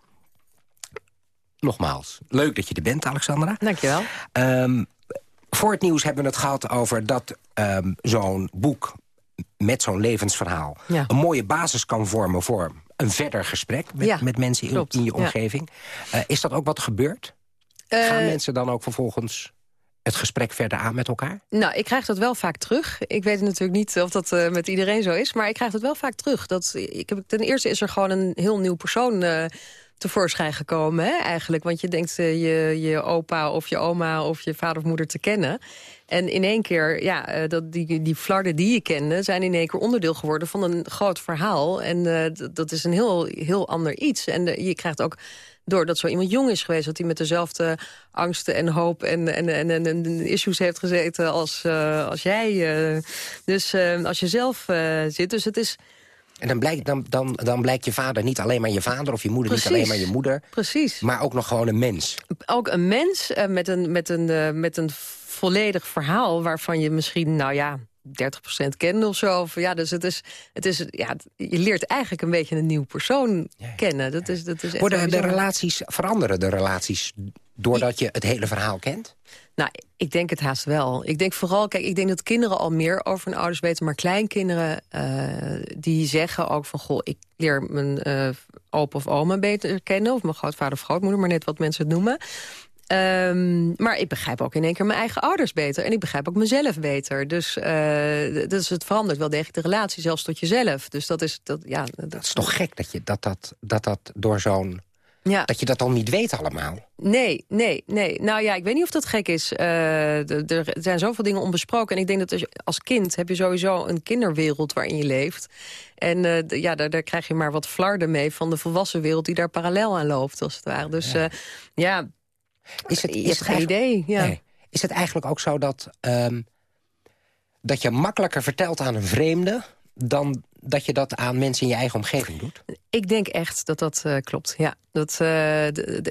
Nogmaals, leuk dat je er bent, Alexandra. Dankjewel. Um, voor het nieuws hebben we het gehad over dat um, zo'n boek met zo'n levensverhaal... een mooie basis kan vormen voor een verder gesprek met, ja, met mensen in, in, je omgeving. Ja. Uh, is dat ook wat gebeurt? Uh, Gaan mensen dan ook vervolgens het gesprek verder aan met elkaar? Nou, ik krijg dat wel vaak terug. Ik weet natuurlijk niet of dat uh, met iedereen zo is, maar ik krijg dat wel vaak terug. Dat, ik heb, ten eerste is er gewoon een heel nieuw persoon uh, tevoorschijn gekomen, hè, eigenlijk. Want je denkt uh, je, je opa of je oma of je vader of moeder te kennen. En in één keer, ja, dat die, die flarden die je kende... zijn in één keer onderdeel geworden van een groot verhaal. En dat is een heel, heel ander iets. En je krijgt ook doordat zo iemand jong is geweest... dat hij met dezelfde angsten en hoop en, en, en, en, issues heeft gezeten als, uh, als jij. Uh, dus uh, als je zelf zit. Dus het is... En dan blijkt, dan, dan, dan blijkt je vader niet alleen maar je vader... of je moeder Precies. niet alleen maar je moeder. Precies. Maar ook nog gewoon een mens. Ook een mens met, een, met, een, met een volledig verhaal... waarvan je misschien, nou ja, 30% kende of zo. Of, ja, dus het is, het is, ja, je leert eigenlijk een beetje een nieuw persoon ja, kennen. Dat is, dat is echt Worden de relaties, veranderen de relaties doordat je het hele verhaal kent? Nou, ik denk het haast wel. Ik denk vooral, kijk, ik denk dat kinderen al meer over hun ouders weten... maar kleinkinderen, uh, die zeggen ook van... goh, ik leer mijn uh, opa of oma beter kennen... of mijn grootvader of grootmoeder, maar net wat mensen het noemen. Um, maar ik begrijp ook in één keer mijn eigen ouders beter. En ik begrijp ook mezelf beter. Dus, uh, dus het verandert wel degelijk de relatie, zelfs tot jezelf. Dus dat is, dat, ja, dat, dat is toch gek dat, je, dat, dat, dat, dat door zo'n Ja. Dat je dat dan niet weet allemaal. Nee, nee, nee. Nou ja, ik weet niet of dat gek is. Uh, er zijn zoveel dingen onbesproken. En ik denk dat als kind heb je sowieso een kinderwereld waarin je leeft. En uh, ja, daar, daar, krijg je maar wat flarden mee van de volwassen wereld... die daar parallel aan loopt, als het ware. Dus uh, ja is het, je is hebt geen idee. Ja. Nee. Is het eigenlijk ook zo dat, um, dat je makkelijker vertelt aan een vreemde... dan dat je dat aan mensen in je eigen omgeving doet? Ik denk echt dat dat uh, klopt, ja. Dat, uh,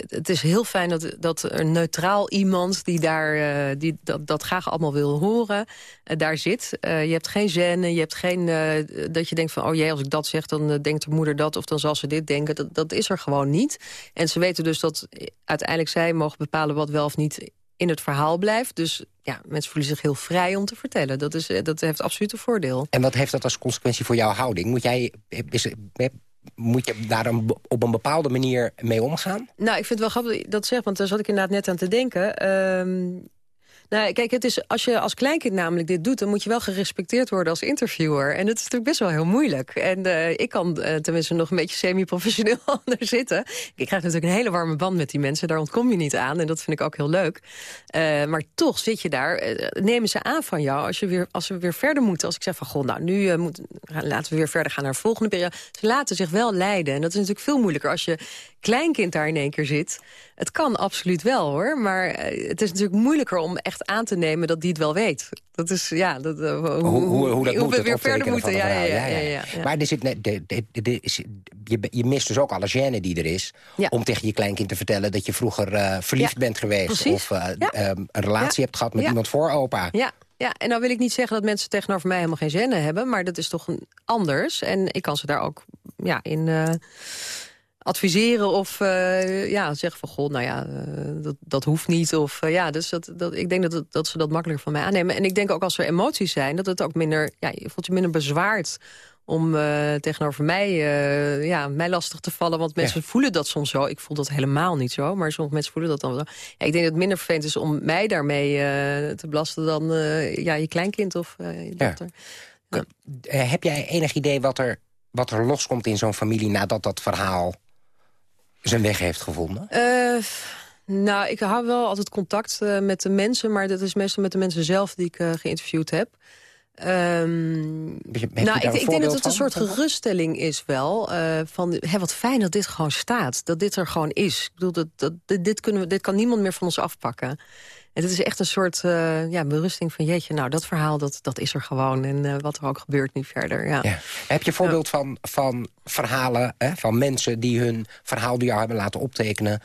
het is heel fijn dat, dat een neutraal iemand die, daar, uh, die dat, dat graag allemaal wil horen, daar zit. je hebt geen zen, je hebt geen dat je denkt van... oh jee, als ik dat zeg, dan denkt de moeder dat of dan zal ze dit denken. Dat, dat is er gewoon niet. En ze weten dus dat uiteindelijk zij mogen bepalen wat wel of niet in het verhaal blijft. Dus ja, mensen voelen zich heel vrij om te vertellen. Dat, is, dat heeft absoluut een voordeel. En wat heeft dat als consequentie voor jouw houding? Moet jij, is, moet je daar een, op een bepaalde manier mee omgaan? Nou, ik vind het wel grappig dat je dat zegt, want daar zat ik inderdaad net aan te denken. Um, nou, kijk, het is, als je als kleinkind namelijk dit doet... dan moet je wel gerespecteerd worden als interviewer. En dat is natuurlijk best wel heel moeilijk. En uh, ik kan uh, tenminste nog een beetje semi-professioneel er zitten. Ik krijg natuurlijk een hele warme band met die mensen. Daar ontkom je niet aan. En dat vind ik ook heel leuk. Uh, maar toch zit je daar. nemen ze aan van jou als, je weer, als we weer verder moeten. Als ik zeg van, goh, nou, nu laten we weer verder gaan naar de volgende periode. Ze laten zich wel leiden. En dat is natuurlijk veel moeilijker als je kleinkind daar in één keer zit. Het kan absoluut wel, hoor. Maar het is natuurlijk moeilijker om echt aan te nemen dat die het wel weet. Dat is, ja... Dat, uh, hoe, hoe, hoe, hoe, dat moet, we weer verder moeten. Ja ja ja, ja, ja, Maar er zit, de, de, de, de, je, je mist dus ook alle gêne die er is... om tegen je kleinkind te vertellen dat je vroeger uh, verliefd bent geweest... Precies. of uh, um, een relatie hebt gehad met iemand voor opa. Ja, ja, en nou wil ik niet zeggen dat mensen tegenover mij helemaal geen zin hebben... maar dat is toch anders. En ik kan ze daar ook ja, in... Uh, adviseren of uh, ja, zeggen van... goh, nou ja, uh, dat, dat hoeft niet. Of, uh, ja, dus dat, dat, ik denk dat, het, dat ze dat makkelijker van mij aannemen. En ik denk ook als er emoties zijn... dat het ook minder, ja, je voelt je minder bezwaard om tegenover mij, ja, mij lastig te vallen. Want mensen ja. voelen dat soms zo. Ik voel dat helemaal niet zo, maar sommige mensen voelen dat dan wel. Ja, ik denk dat het minder vervelend is om mij daarmee te belasten... dan ja, je kleinkind of je dochter. Ja. heb jij enig idee wat er, wat er loskomt in zo'n familie... nadat dat verhaal zijn weg heeft gevonden? Uh, nou, ik hou wel altijd contact uh, met de mensen... maar dat is meestal met de mensen zelf die ik uh, geïnterviewd heb. Um, nou, ik, ik denk dat het een soort geruststelling is wel. van, hey, wat fijn dat dit gewoon staat. Dat dit er gewoon is. Ik bedoel, dat, dat, dit, kunnen we, dit kan niemand meer van ons afpakken. En het is echt een soort uh, ja, berusting van... jeetje, nou, dat verhaal, dat, dat is er gewoon. En uh, wat er ook gebeurt nu verder, ja. ja. Heb je een voorbeeld ja. van, van verhalen, hè, van mensen... die hun verhaal door jou hebben laten optekenen...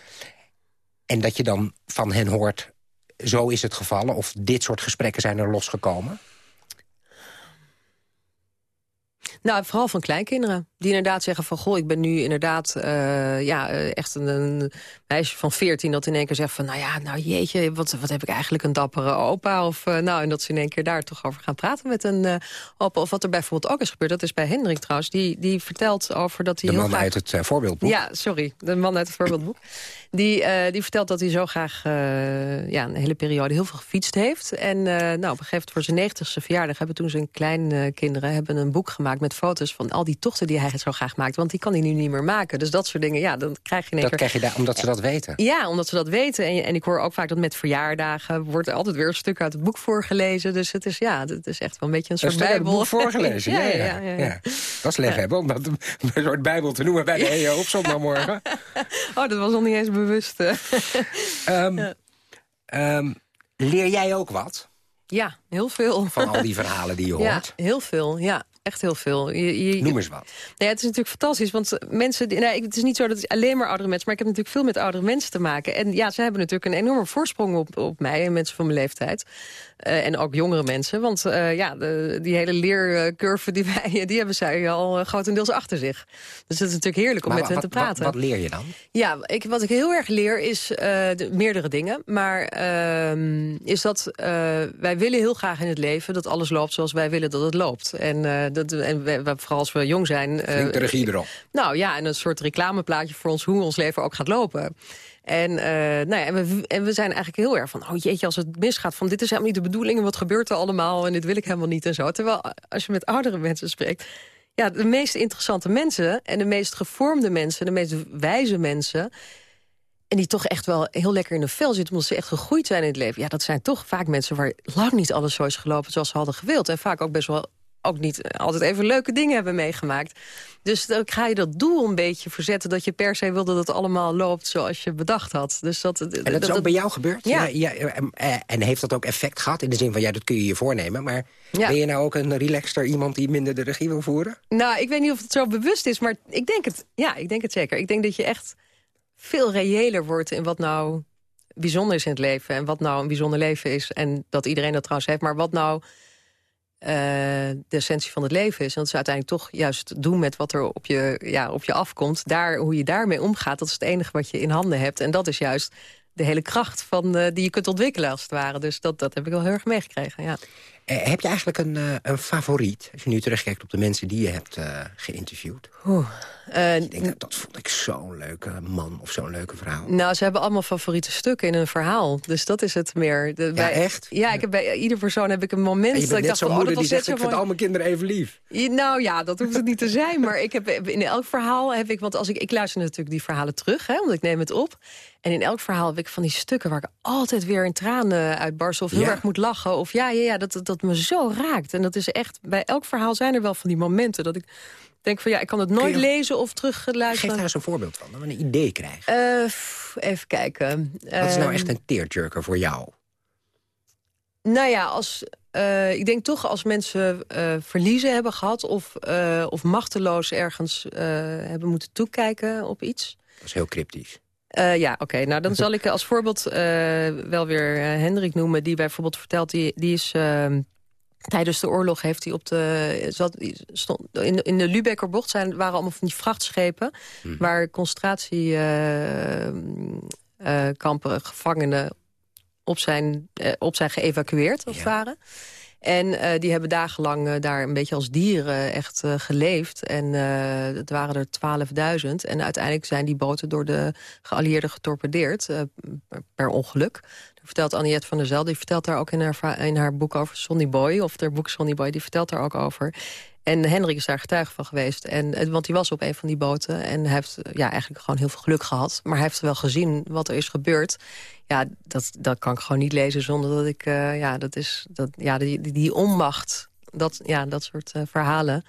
en dat je dan van hen hoort, zo is het gevallen... of dit soort gesprekken zijn er losgekomen? Nou, vooral van kleinkinderen. Die inderdaad zeggen van, goh, ik ben nu inderdaad uh, ja, echt een, een, meisje van 14... dat in één keer zegt van, nou ja, nou jeetje, wat, wat heb ik eigenlijk een dappere opa? Of, uh, nou, en dat ze in één keer daar toch over gaan praten met een uh, opa. Of wat er bijvoorbeeld ook is gebeurd, dat is bij Hendrik trouwens. Die, die vertelt over dat hij De heel man graag... uit het voorbeeldboek. Ja, sorry, de man uit het voorbeeldboek. Die, die vertelt dat hij zo graag ja, een hele periode heel veel gefietst heeft. En nou, op een gegeven moment voor zijn negentigste verjaardag... hebben toen zijn kleinkinderen hebben een boek gemaakt met foto's... van al die tochten die hij zo graag maakt. Want die kan hij nu niet meer maken. Dus dat soort dingen, ja, dan krijg je in Dat krijg je daar, omdat ze dat weten? Ja, omdat ze dat weten. En, en ik hoor ook vaak dat met verjaardagen... wordt er altijd weer een stuk uit het boek voorgelezen. Dus het is, ja, het is echt wel een beetje een soort een bijbel. boek voorgelezen, ja, ja, ja, ja, Dat is lef hebben, om dat een soort bijbel te noemen bij de EO op zondagmorgen. oh, dat was nog niet eens bewust. um, um, leer jij ook wat? Ja, heel veel. Van al die verhalen die je hoort? Ja, heel veel, ja echt heel veel. Je, je, Noem eens wat. Nou ja, het is natuurlijk fantastisch, want mensen... Nou, het is niet zo dat het alleen maar oudere mensen... maar ik heb natuurlijk veel met oudere mensen te maken. En ja, ze hebben natuurlijk een enorme voorsprong op, op mij... en mensen van mijn leeftijd. Uh, en ook jongere mensen. Want uh, ja, de, die hele leercurve die wij... die hebben zij al uh, grotendeels achter zich. Dus het is natuurlijk heerlijk om maar met hen te praten. Wat, wat, leer je dan? Ja, ik, wat ik heel erg leer is de, meerdere dingen. Maar ehm, is dat wij willen heel graag in het leven... dat alles loopt zoals wij willen dat het loopt. En dat, en we, vooral als we jong zijn... Flink de regie erop. Nou ja, en een soort reclameplaatje voor ons... hoe ons leven ook gaat lopen. En, uh, nou ja, en, we, en we zijn eigenlijk heel erg van... oh jeetje, als het misgaat, van dit is helemaal niet de bedoeling... en wat gebeurt er allemaal en dit wil ik helemaal niet en zo. Terwijl als je met oudere mensen spreekt... ja, de meest interessante mensen... en de meest gevormde mensen, de meest wijze mensen... en die toch echt wel heel lekker in de vel zitten... omdat ze echt gegroeid zijn in het leven. Ja, dat zijn toch vaak mensen waar lang niet alles zo is gelopen... zoals ze hadden gewild. En vaak ook best wel ook niet altijd even leuke dingen hebben meegemaakt. Dus dan ga je dat doel een beetje verzetten... dat je per se wilde dat het allemaal loopt zoals je bedacht had. Dus dat, en dat, is ook bij jou gebeurd? Ja. ja, en, en heeft dat ook effect gehad? In de zin van, ja, dat kun je je voornemen. Maar ben je nou ook een relaxter iemand die minder de regie wil voeren? Nou, ik weet niet of het zo bewust is, maar ik denk het, ja, ik denk het zeker. Ik denk dat je echt veel reëler wordt in wat nou bijzonder is in het leven... en wat nou een bijzonder leven is. En dat iedereen dat trouwens heeft, maar wat nou uh, de essentie van het leven is. En dat is uiteindelijk toch juist doen met wat er op je, ja, op je afkomt. Daar, hoe je daarmee omgaat, dat is het enige wat je in handen hebt. En dat is juist de hele kracht van, uh, die je kunt ontwikkelen als het ware. Dus dat, dat heb ik wel heel erg meegekregen, ja. Eh, heb je eigenlijk een, uh, een favoriet, als je nu terugkijkt op de mensen die je hebt uh, geïnterviewd? Oeh, ik denk, dat vond ik zo'n leuke man of zo'n leuke vrouw. Nou, ze hebben allemaal favoriete stukken in een verhaal. Dus dat is het meer. De, ja, echt? Ja, ik heb bij ieder persoon heb ik een moment... Je dat ik dacht, zo'n oh, moeder dat die zegt, ik vind al mijn kinderen even lief. Nou ja, dat hoeft het niet te zijn. Maar ik heb in elk verhaal heb ik... Want als ik, ik luister natuurlijk die verhalen terug, hè, want ik neem het op. En in elk verhaal heb ik van die stukken waar ik altijd weer in tranen uitbarst... of heel Ja. erg moet lachen. Of ja, ja, ja dat, dat me zo raakt. En dat is echt, bij elk verhaal zijn er wel van die momenten... dat ik denk van ja, ik kan het nooit je- lezen of Geef terugluisteren. daar eens een voorbeeld van, dat we een idee krijgen. Eh, even kijken. Wat is nou Ehm, echt een tearjerker voor jou? Nou ja, als, eh, ik denk toch als mensen eh, verliezen hebben gehad... of, of machteloos ergens hebben moeten toekijken op iets... Dat is heel cryptisch. Eh, ja, oké. Nou, dan zal ik als voorbeeld eh, wel weer eh, Hendrik noemen... die bijvoorbeeld vertelt, die, die is... ehm, Tijdens de oorlog heeft hij op de... Zat, stond, in, in de Lübeckerbocht zijn, waren allemaal van die vrachtschepen... waar concentratiekampen gevangenen op zijn, eh, op zijn geëvacueerd, als het ware. En eh, die hebben dagenlang eh, daar een beetje als dieren echt eh, geleefd. En het waren er 12.000. En uiteindelijk zijn die boten door de geallieerden getorpedeerd. per- ongeluk. Dat vertelt Aniette van der Zel. Die vertelt daar ook in haar, in haar boek over Sonny Boy. Of haar boek Sonny Boy. Die vertelt daar ook over. En Hendrik is daar getuige van geweest. En, want hij was op een van die boten. En hij heeft ja, eigenlijk gewoon heel veel geluk gehad. Maar hij heeft wel gezien wat er is gebeurd. Ja, dat, dat kan ik gewoon niet lezen zonder dat ik... eh, ja, dat is, dat, ja, die, die, die onmacht, dat, ja, dat soort eh, verhalen...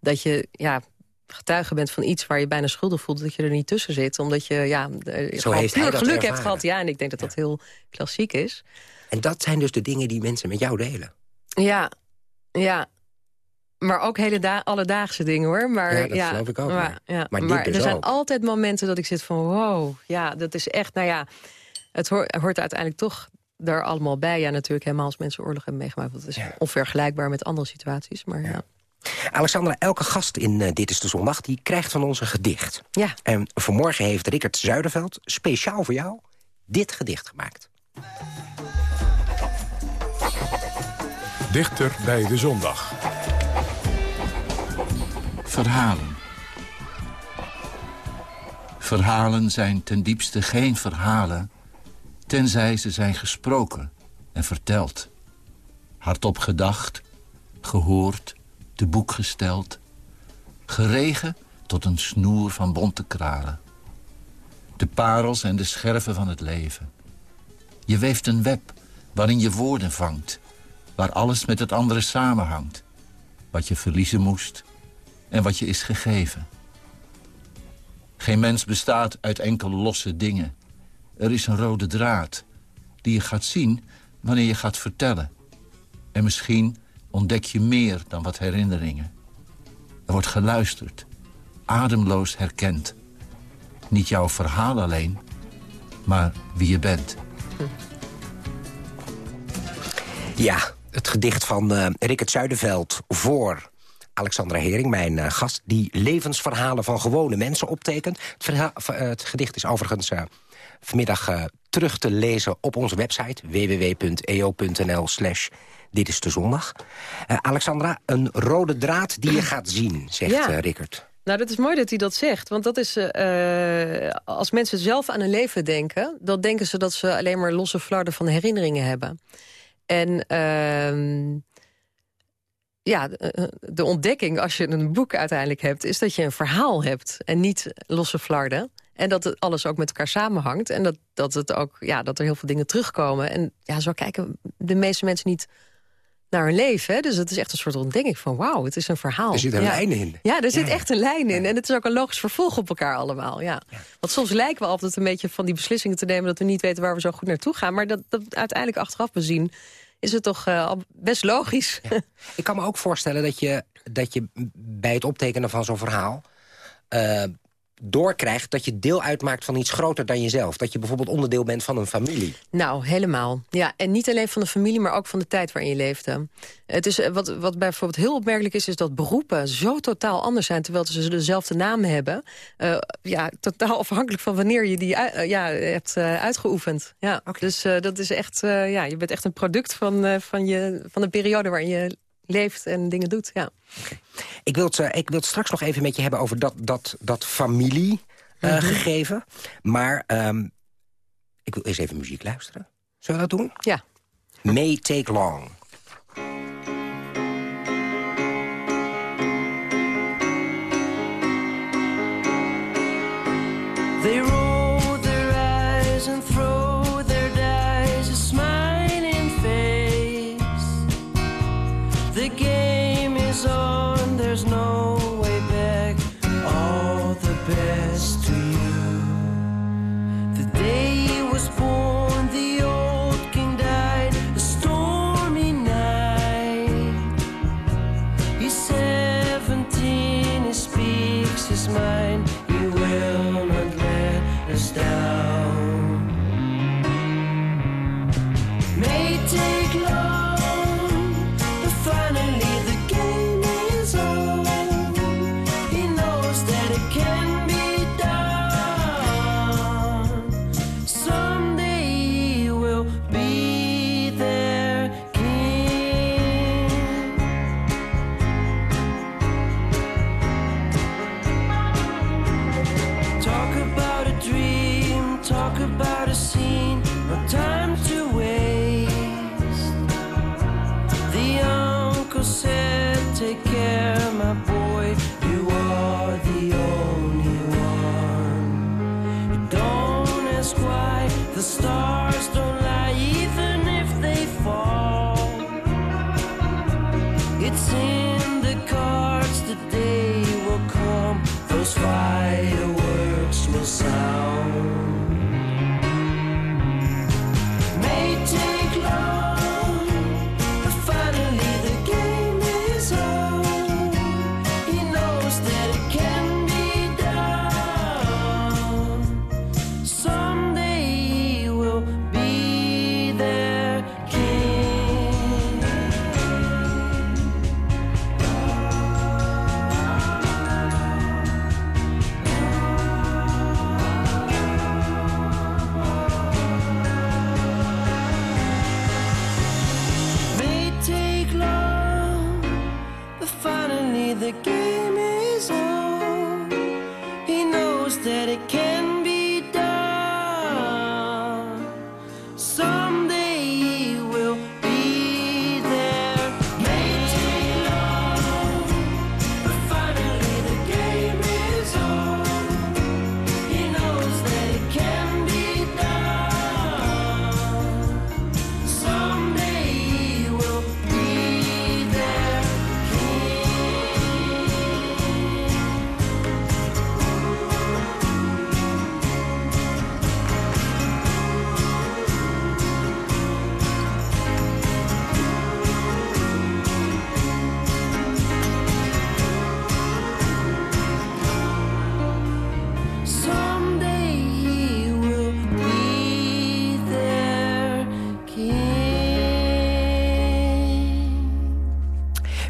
dat je ja, getuige bent van iets waar je bijna schuldig voelt... dat je er niet tussen zit, omdat je ja, eh, gewoon heeft puur geluk hebt gehad. Ja, en ik denk dat dat heel klassiek is. En dat zijn dus de dingen die mensen met jou delen. Ja, ja. Maar ook hele da alledaagse dingen, hoor. Maar, Ja, dat geloof ik ook, maar- ja, maar dus er zijn ook. altijd momenten dat ik zit van... wow, ja, dat is echt, nou ja... het hoort, hoort uiteindelijk toch daar allemaal bij. Ja, natuurlijk helemaal als mensen oorlog hebben meegemaakt. Want het is onvergelijkbaar met andere situaties. Maar ja. Alexandra, elke gast in eh, Dit is de Zondag... die krijgt van ons een gedicht. Ja. En vanmorgen heeft Rickert Zuiderveld speciaal voor jou dit gedicht gemaakt. Dichter bij de zondag. Verhalen. Verhalen zijn ten diepste geen verhalen... tenzij ze zijn gesproken en verteld. Hardop gedacht, gehoord, te boek gesteld. Geregen tot een snoer van bonte kralen. De parels en de scherven van het leven. Je weeft een web waarin je woorden vangt... waar alles met het andere samenhangt. Wat je verliezen moest en wat je is gegeven. Geen mens bestaat uit enkel losse dingen. Er is een rode draad die je gaat zien wanneer je gaat vertellen. En misschien ontdek je meer dan wat herinneringen. Er wordt geluisterd, ademloos herkend. Niet jouw verhaal alleen, maar wie je bent. Ja, het gedicht van eh Rickert Zuiderveld voor Alexandra Hering, mijn eh, gast... die levensverhalen van gewone mensen optekent. Het, eh, het gedicht is overigens vanmiddag eh, terug te lezen op onze website... www.eo.nl slash dit is de zondag. Eh, Alexandra, een rode draad die je gaat zien, zegt Ja. eh, Rickert. Nou, dat is mooi dat hij dat zegt. Want dat is, als mensen zelf aan hun leven denken... dan denken ze dat ze alleen maar losse flarden van herinneringen hebben. En ehm, ja, de, de ontdekking als je een boek uiteindelijk hebt... is dat je een verhaal hebt en niet losse flarden. En dat het alles ook met elkaar samenhangt. En dat, dat, het ook, ja, dat er heel veel dingen terugkomen. En ja, zo kijken de meeste mensen niet naar hun leven. Hè? Dus het is echt een soort ontdekking van wauw, het is een verhaal. Er zit een ja. lijn in. Ja, er zit echt een lijn in. En het is ook een logisch vervolg op elkaar allemaal. Ja. Want soms lijken we altijd een beetje van die beslissingen te nemen... dat we niet weten waar we zo goed naartoe gaan. Maar dat, dat uiteindelijk achteraf bezien is het toch uh, best logisch. Ik kan me ook voorstellen dat je, dat je bij het optekenen van zo'n verhaal... Uh, doorkrijgt dat je deel uitmaakt van iets groter dan jezelf. Dat je bijvoorbeeld onderdeel bent van een familie. Nou, helemaal. Ja, en niet alleen van de familie, maar ook van de tijd waarin je leefde. Het is, wat, wat bijvoorbeeld heel opmerkelijk is, is dat beroepen zo totaal anders zijn... terwijl ze dezelfde naam hebben. Uh, ja, totaal afhankelijk van wanneer je die uh, ja, hebt uh, uitgeoefend. Ja, okay. Dus dat is echt, ja, je bent echt een product van, van, je, van de periode waarin je leeft en dingen doet. Ja. Ik, wil het, uh, ik wil het straks nog even met je hebben over dat, dat, dat familie uh, mm -hmm. gegeven. Maar um, ik wil eerst even muziek luisteren. Zullen we dat doen? Ja. May Take Long. They roll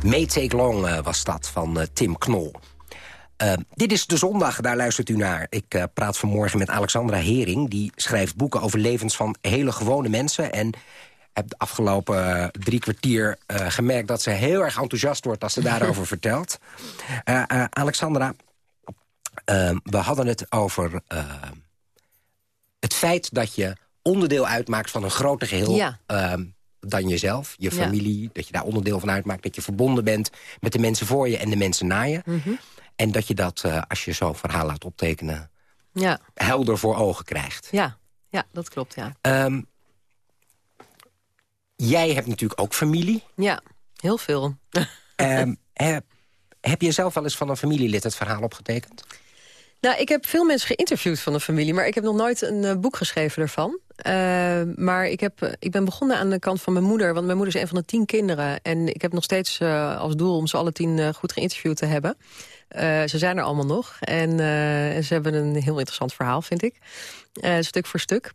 May Take Long uh, was dat van uh, Tim Knol. Uh, dit is De Zondag, daar luistert u naar. Ik praat vanmorgen met Alexandra Hering. Die schrijft boeken over levens van hele gewone mensen. En heb de afgelopen drie kwartier gemerkt... dat ze heel erg enthousiast wordt als ze daarover vertelt. Alexandra, we hadden het over het feit dat je onderdeel uitmaakt van een groter geheel... Ja. dan jezelf. Je Ja. familie, dat je daar onderdeel van uitmaakt. Dat je verbonden bent met de mensen voor je en de mensen na je. Mhm. En dat je dat, eh, als je zo'n verhaal laat optekenen... Ja, helder voor ogen krijgt. ja, ja, dat klopt, ja. Ehm, jij hebt natuurlijk ook familie. Ja, heel veel. Ehm, heb, heb je zelf wel eens van een familielid het verhaal opgetekend? Nou, ik heb veel mensen geïnterviewd van de familie... maar ik heb nog nooit een eh, boek geschreven ervan. Eh, maar ik, heb, eh, ik ben begonnen aan de kant van mijn moeder... want mijn moeder is een van de tien kinderen... en ik heb nog steeds als doel om ze alle tien goed geïnterviewd te hebben. Ze zijn er allemaal nog en ze hebben een heel interessant verhaal, vind ik. Stuk voor stuk.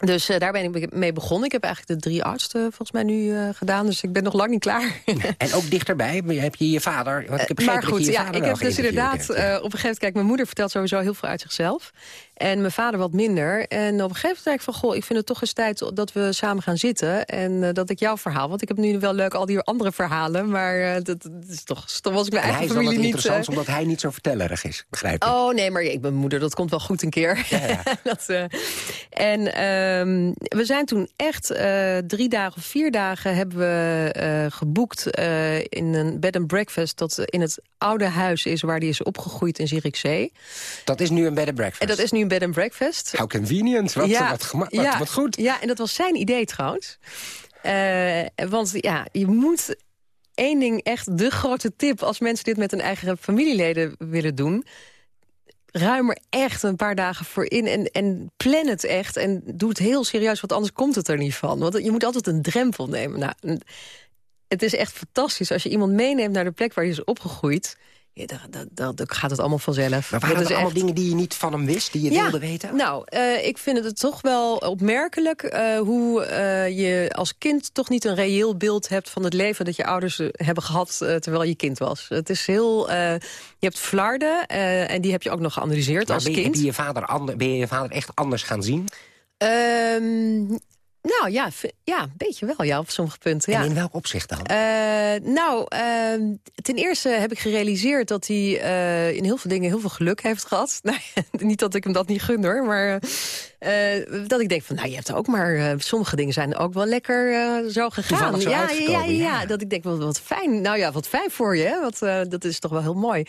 Dus eh, daar ben ik mee begonnen. Ik heb eigenlijk de drie oudste volgens mij nu eh, gedaan. Dus ik ben nog lang niet klaar. En ook dichterbij heb je je vader... Want ik heb maar goed, je ja, ik heb dus inderdaad eh, op een gegeven moment... Kijk, mijn moeder vertelt sowieso heel veel uit zichzelf. En mijn vader wat minder. En op een gegeven moment zei ik van... Goh, ik vind het toch eens tijd dat we samen gaan zitten. En eh, dat ik jouw verhaal... Want ik heb nu wel leuk al die andere verhalen. Maar eh, dat, dat is toch... Toch was ik mijn En hij eigen is familie niet... interessant, eh, omdat hij niet zo vertellerig is, begrijp ik. Oh nee, maar ik ben moeder, dat komt wel goed een keer. dat, eh, en ehm, we zijn toen echt drie dagen of vier dagen hebben we geboekt in een bed and breakfast dat in het oude huis is waar die is opgegroeid in Zierikzee. Dat is nu een bed and breakfast. En dat is nu een bed and breakfast. How convenient, wat, wat, gema- wat, ja, wat goed. Ja, en dat was zijn idee trouwens. Eh, want ja, je moet één ding echt de grote tip... als mensen dit met hun eigen familieleden willen doen... ruim er echt een paar dagen voor in en, en plan het echt. En doe het heel serieus, want anders komt het er niet van. Want je moet altijd een drempel nemen. Nou, het is echt fantastisch als je iemand meeneemt naar de plek waar je is opgegroeid... Ja, dan, dan gaat het allemaal vanzelf. Maar waren Dat dat allemaal echt- dingen die je niet van hem wist, die je ja, wilde weten? Nou, eh, ik vind het toch wel opmerkelijk eh, hoe eh, je als kind toch niet een reëel beeld hebt van het leven dat je ouders hebben gehad eh, terwijl je kind was. Het is heel. je hebt flarden en die heb je ook nog geanalyseerd Maar als ben, je, kind. je je vader ander, ben je je vader echt anders gaan zien? Ehm, nou ja, ja, een beetje wel, ja, op sommige punten. Ja. En in welk opzicht dan? Eh, nou, ehm, ten eerste heb ik gerealiseerd dat hij eh, in heel veel dingen heel veel geluk heeft gehad. Nou, niet dat ik hem dat niet gun hoor, maar eh, dat ik denk van, nou, je hebt ook maar, sommige dingen zijn ook wel lekker zo gegaan. Zo ja, ja, ja, ja, dat ik denk, wat, wat fijn. Nou ja, wat fijn voor je, hè? Wat, dat is toch wel heel mooi.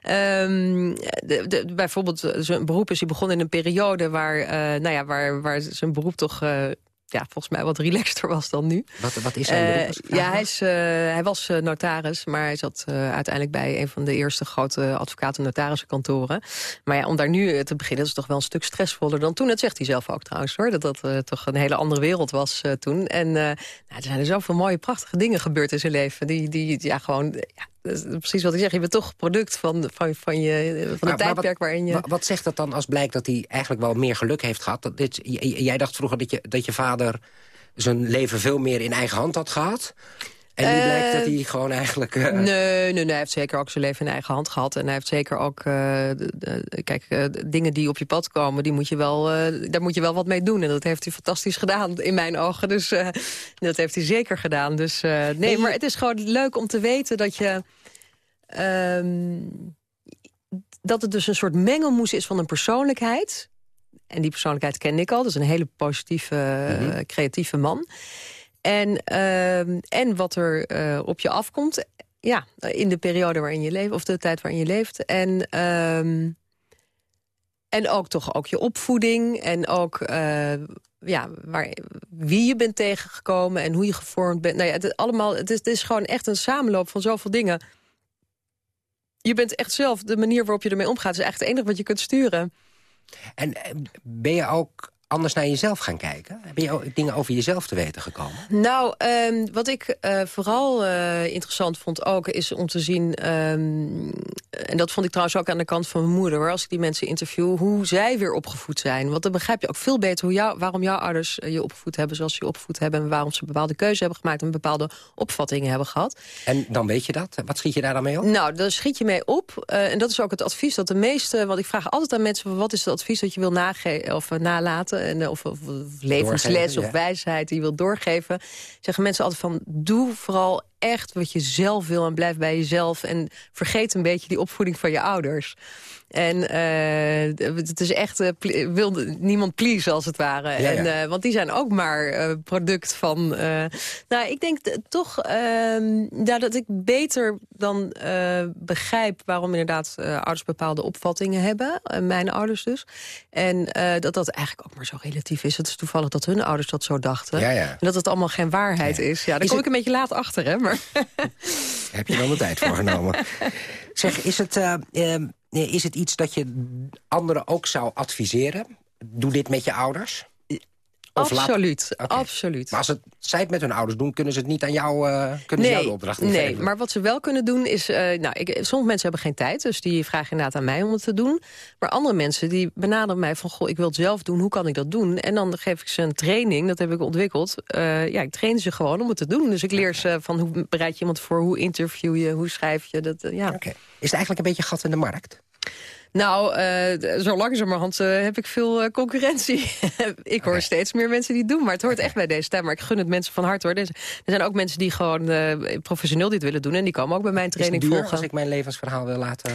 Ehm, de, de, bijvoorbeeld, zijn beroep is hij begonnen in een periode waar, nou ja, waar, waar zijn beroep toch... ja, volgens mij wat relaxter was dan nu. Wat, wat is ik vragen ja, hij, is, eh, hij was eh, notaris, maar hij zat uiteindelijk bij een van de eerste grote advocaten-notarissenkantoren. Maar ja, om daar nu te beginnen, dat is toch wel een stuk stressvoller dan toen. Dat zegt hij zelf ook trouwens hoor, dat dat toch een hele andere wereld was toen. En nou, er zijn er zoveel mooie, prachtige dingen gebeurd in zijn leven. Die, die ja, gewoon, ja, precies wat ik zeg. Je bent toch product van, van, van, je, van het Maar- maar tijdperk wat, waarin je... wa- Wat zegt dat dan als blijkt dat hij eigenlijk wel meer geluk heeft gehad? Dat dit, jij dacht vroeger dat je, dat je vader zijn leven veel meer in eigen hand had gehad. En nu blijkt dat hij gewoon eigenlijk... eh, Nee, nee, nee, hij heeft zeker ook zijn leven in eigen hand gehad. En hij heeft zeker ook, eh, kijk, eh, dingen die op je pad komen, die moet je wel, daar moet je wel wat mee doen. En dat heeft hij fantastisch gedaan, in mijn ogen. Dus dat heeft hij zeker gedaan. Dus nee, maar het is gewoon leuk om te weten dat je... ehm, dat het dus een soort mengelmoes is van een persoonlijkheid. En die persoonlijkheid ken ik al. Dat is een hele positieve, eh, creatieve man. En, ehm, en wat er eh, op je afkomt, ja, in de periode waarin je leeft, of de tijd waarin je leeft. En, ehm, en ook toch ook je opvoeding. En ook eh, ja, waar, wie je bent tegengekomen en hoe je gevormd bent. Nou ja, het, allemaal, het, is, het is gewoon echt een samenloop van zoveel dingen. Je bent echt zelf, de manier waarop je ermee omgaat... is eigenlijk het enige wat je kunt sturen. En eh, ben je ook anders naar jezelf gaan kijken? Ben je dingen over jezelf te weten gekomen? Nou, ehm, wat ik eh, vooral eh, interessant vond ook... is om te zien, ehm, en dat vond ik trouwens ook aan de kant van mijn moeder... hoor, als ik die mensen interview, hoe zij weer opgevoed zijn. Want dan begrijp je ook veel beter hoe jou, waarom jouw ouders eh, je opgevoed hebben... zoals ze je opgevoed hebben... en waarom ze bepaalde keuze hebben gemaakt... en bepaalde opvattingen hebben gehad. En dan weet je dat? Wat schiet je daar dan mee op? Nou, daar schiet je mee op. En dat is ook het advies dat de meeste... want ik vraag altijd aan mensen... wat is het advies dat je wil nage of nalaten... En, eh, of, of, of levensles of wijsheid die je wilt doorgeven... zeggen mensen altijd van... doe vooral echt wat je zelf wil en blijf bij jezelf. En vergeet een beetje die opvoeding van je ouders. En eh, het is echt, uh, wil niemand please als het ware. Ja, ja. En, uh, want die zijn ook maar product van... nou, ik denk toch ehm, ja, dat ik beter dan begrijp... waarom inderdaad ouders bepaalde opvattingen hebben. mijn ouders dus. En dat dat eigenlijk ook maar zo relatief is. Het is toevallig dat hun ouders dat zo dachten. Ja. En dat het allemaal geen waarheid is. Ja, daar Is kom het- ik een beetje laat achter, hè. Heb je dan de tijd voor genomen? Zeg, is het, eh, ehm, is het iets dat je anderen ook zou adviseren? Doe dit met je ouders? Of laat- Absoluut, Oké. absoluut. Maar als het, zij het met hun ouders doen, kunnen ze het niet aan jou, eh, kunnen ze jou de opdracht niet nee geven? maar wat ze wel kunnen doen is... eh, nou, ik, sommige mensen hebben geen tijd, dus die vragen inderdaad aan mij om het te doen. Maar andere mensen die benaderen mij van... goh, ik wil het zelf doen, hoe kan ik dat doen? En dan geef ik ze een training, dat heb ik ontwikkeld. Eh, ja, ik train ze gewoon om het te doen. Dus ik leer ze van hoe bereid je iemand voor, hoe interview je, hoe schrijf je. Dat, ja. Is het eigenlijk een beetje gat in de markt? Nou, eh, zo langzamerhand eh, heb ik veel eh, concurrentie. ik hoor steeds meer mensen die het doen, maar het hoort echt bij deze tijd. Maar ik gun het mensen van harte hoor. Er zijn ook mensen die gewoon professioneel dit willen doen... en die komen ook bij mijn training duur volgen. als ik mijn levensverhaal wil laten...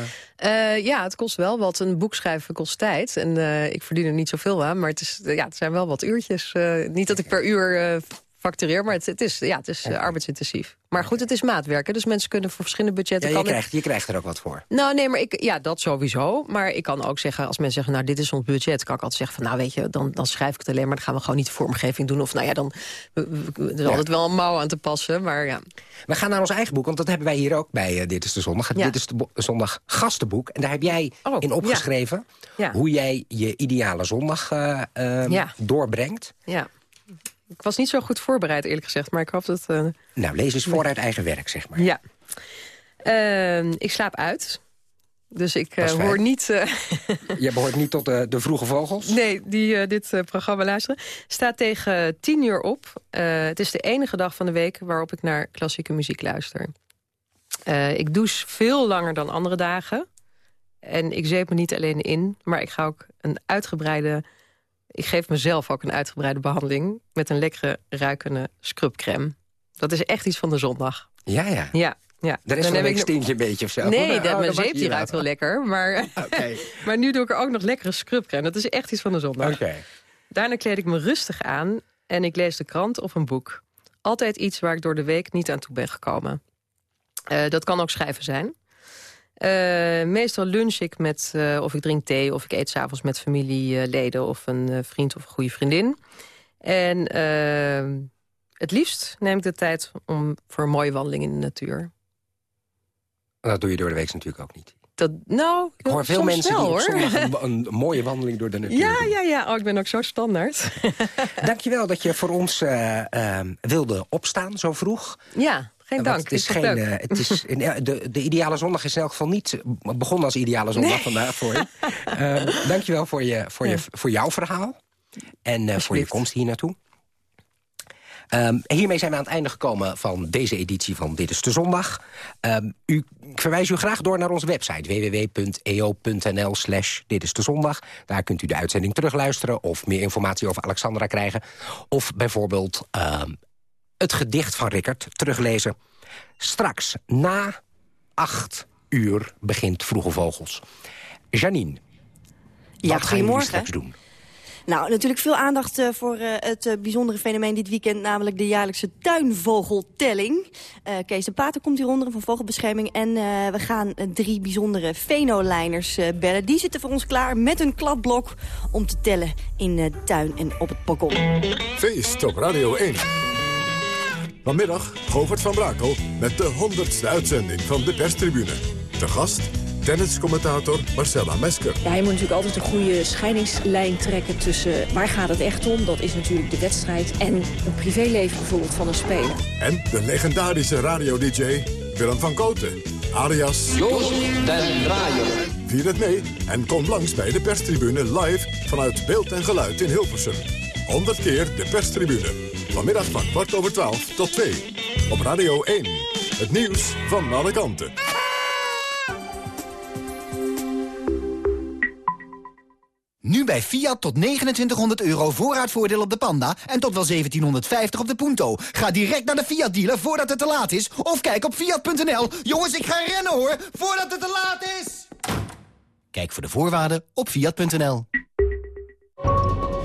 Ja, het kost wel wat. Een boek schrijven kost tijd. En ik verdien er niet zoveel aan, maar het, is, ja, het zijn wel wat uurtjes. Niet dat ik per uur factureer, maar het, het is, ja, het is eh, arbeidsintensief. Maar goed, het is maatwerken, dus mensen kunnen voor verschillende Ja, budgetten... je, kan ik- krijgt, je krijgt er ook wat voor. nou, nee, maar ik, ja, dat sowieso. Maar ik kan ook zeggen, als mensen zeggen, nou, dit is ons budget... kan ik altijd zeggen van, nou, weet je, dan, dan schrijf ik het alleen... maar dan gaan we gewoon niet de vormgeving doen. Of nou ja, dan we- we- er is altijd wel een mouw aan te passen. Maar ja, We gaan naar ons eigen boek, want dat hebben wij hier ook bij eh, Dit is de Zondag. Ja. Dit is de Zondag gastenboek. En daar heb jij Oh, in opgeschreven... Ja. hoe jij je ideale zondag eh, eh, Ja. doorbrengt. ja. Ik was niet zo goed voorbereid, eerlijk gezegd. Maar ik hoop dat... eh, Nou, lees eens voor uit eigen werk, zeg maar. Ja. Ehm, ik slaap uit. Dus ik eh, hoor niet... eh, Je behoort niet tot de, de vroege vogels. Nee, die dit programma luisteren. Staat tegen tien uur op. Het is de enige dag van de week waarop ik naar klassieke muziek luister. Ik douche veel langer dan andere dagen. En ik zeep me niet alleen in, maar ik ga ook een uitgebreide... Ik geef mezelf ook een uitgebreide behandeling... met een lekkere ruikende scrubcrème. Dat is echt iets van de zondag. Ja, ja. Ja, ja. De rest Dan van de heb week ik- stink je een beetje of zo. Nee, Nou, dat, mijn zeep die ruikt wel. lekker. Maar, maar nu doe ik er ook nog lekkere scrubcrème. Dat is echt iets van de zondag. Oké. Daarna kleed ik me rustig aan en ik lees de krant of een boek. Altijd iets waar ik door de week niet aan toe ben gekomen. Eh, dat kan ook schrijven zijn. Eh, meestal lunch ik met, eh, of ik drink thee... of ik eet s'avonds met familieleden of een eh, vriend of een goede vriendin. En eh, het liefst neem ik de tijd om voor een mooie wandeling in de natuur. Dat doe je door de week natuurlijk ook niet. Dat, nou, Ik hoor veel mensen wel, hoor. een, een mooie wandeling door de natuur Ja, doen. ja, ja. Oh, ik ben ook zo standaard. Dankjewel dat je voor ons wilde opstaan zo vroeg. Ja, geen dank. Het is geen, eh, het is, in- de, de ideale zondag is in elk geval niet begonnen als ideale zondag Nee. vandaag voor je. Uh, dankjewel voor, je, voor, je, voor jouw verhaal. En eh, voor je komst hier naartoe. Um, hiermee zijn we aan het einde gekomen van deze editie van Dit is de Zondag. Um, u, ik verwijs u graag door naar onze website www.eo.nl slash Dit is de Zondag. Daar kunt u de uitzending terugluisteren of meer informatie over Alexandra krijgen. Of bijvoorbeeld um, het gedicht van Rickert teruglezen. Straks, na acht uur, begint Vroege Vogels. Janine, Ja, wat gaan jullie goedemorgen. straks doen? Nou, natuurlijk veel aandacht uh, voor uh, het uh, bijzondere fenomeen dit weekend... namelijk de jaarlijkse tuinvogeltelling. Uh, Kees de Pater komt hier onder van Vogelbescherming... en uh, we gaan drie bijzondere fenolijners uh, bellen. Die zitten voor ons klaar met een kladblok om te tellen in de tuin en op het balkon. Feest op Radio 1. Vanmiddag Govert van Brakel met de honderdste uitzending van de perstribune. Te gast tenniscommentator Marcella Mesker. Ja, je moet natuurlijk altijd een goede scheidingslijn trekken tussen waar gaat het echt om, dat is natuurlijk de wedstrijd, en een privéleven bijvoorbeeld van een speler. En de legendarische radio-dj Willem van Koten, alias Joost den Draaier. Vier het mee en kom langs bij de perstribune live vanuit beeld en geluid in Hilversum. 100 keer de perstribune. Vanmiddag van kwart over twaalf tot twee. Op Radio 1. Het nieuws van alle kanten. Nu bij Fiat tot 2900 euro voorraadvoordeel op de Panda... en tot wel 1750 op de Punto. Ga direct naar de Fiat-dealer voordat het te laat is... of kijk op Fiat.nl. Jongens, ik ga rennen hoor, voordat het te laat is! Kijk voor de voorwaarden op Fiat.nl.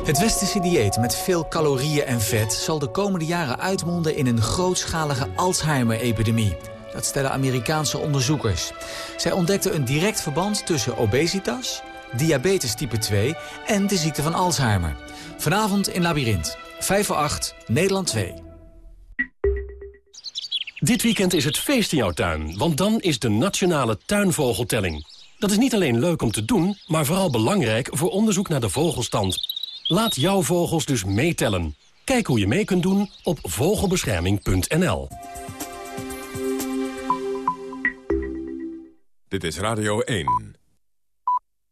Het westerse dieet met veel calorieën en vet... zal de komende jaren uitmonden in een grootschalige Alzheimer-epidemie. Dat stellen Amerikaanse onderzoekers. Zij ontdekten een direct verband tussen obesitas, diabetes type 2 en de ziekte van Alzheimer. Vanavond in Labyrinth. 5 voor 8, Nederland 2. Dit weekend is het feest in jouw tuin, want dan is de Nationale Tuinvogeltelling. Dat is niet alleen leuk om te doen, maar vooral belangrijk voor onderzoek naar de vogelstand. Laat jouw vogels dus meetellen. Kijk hoe je mee kunt doen op vogelbescherming.nl. Dit is Radio 1.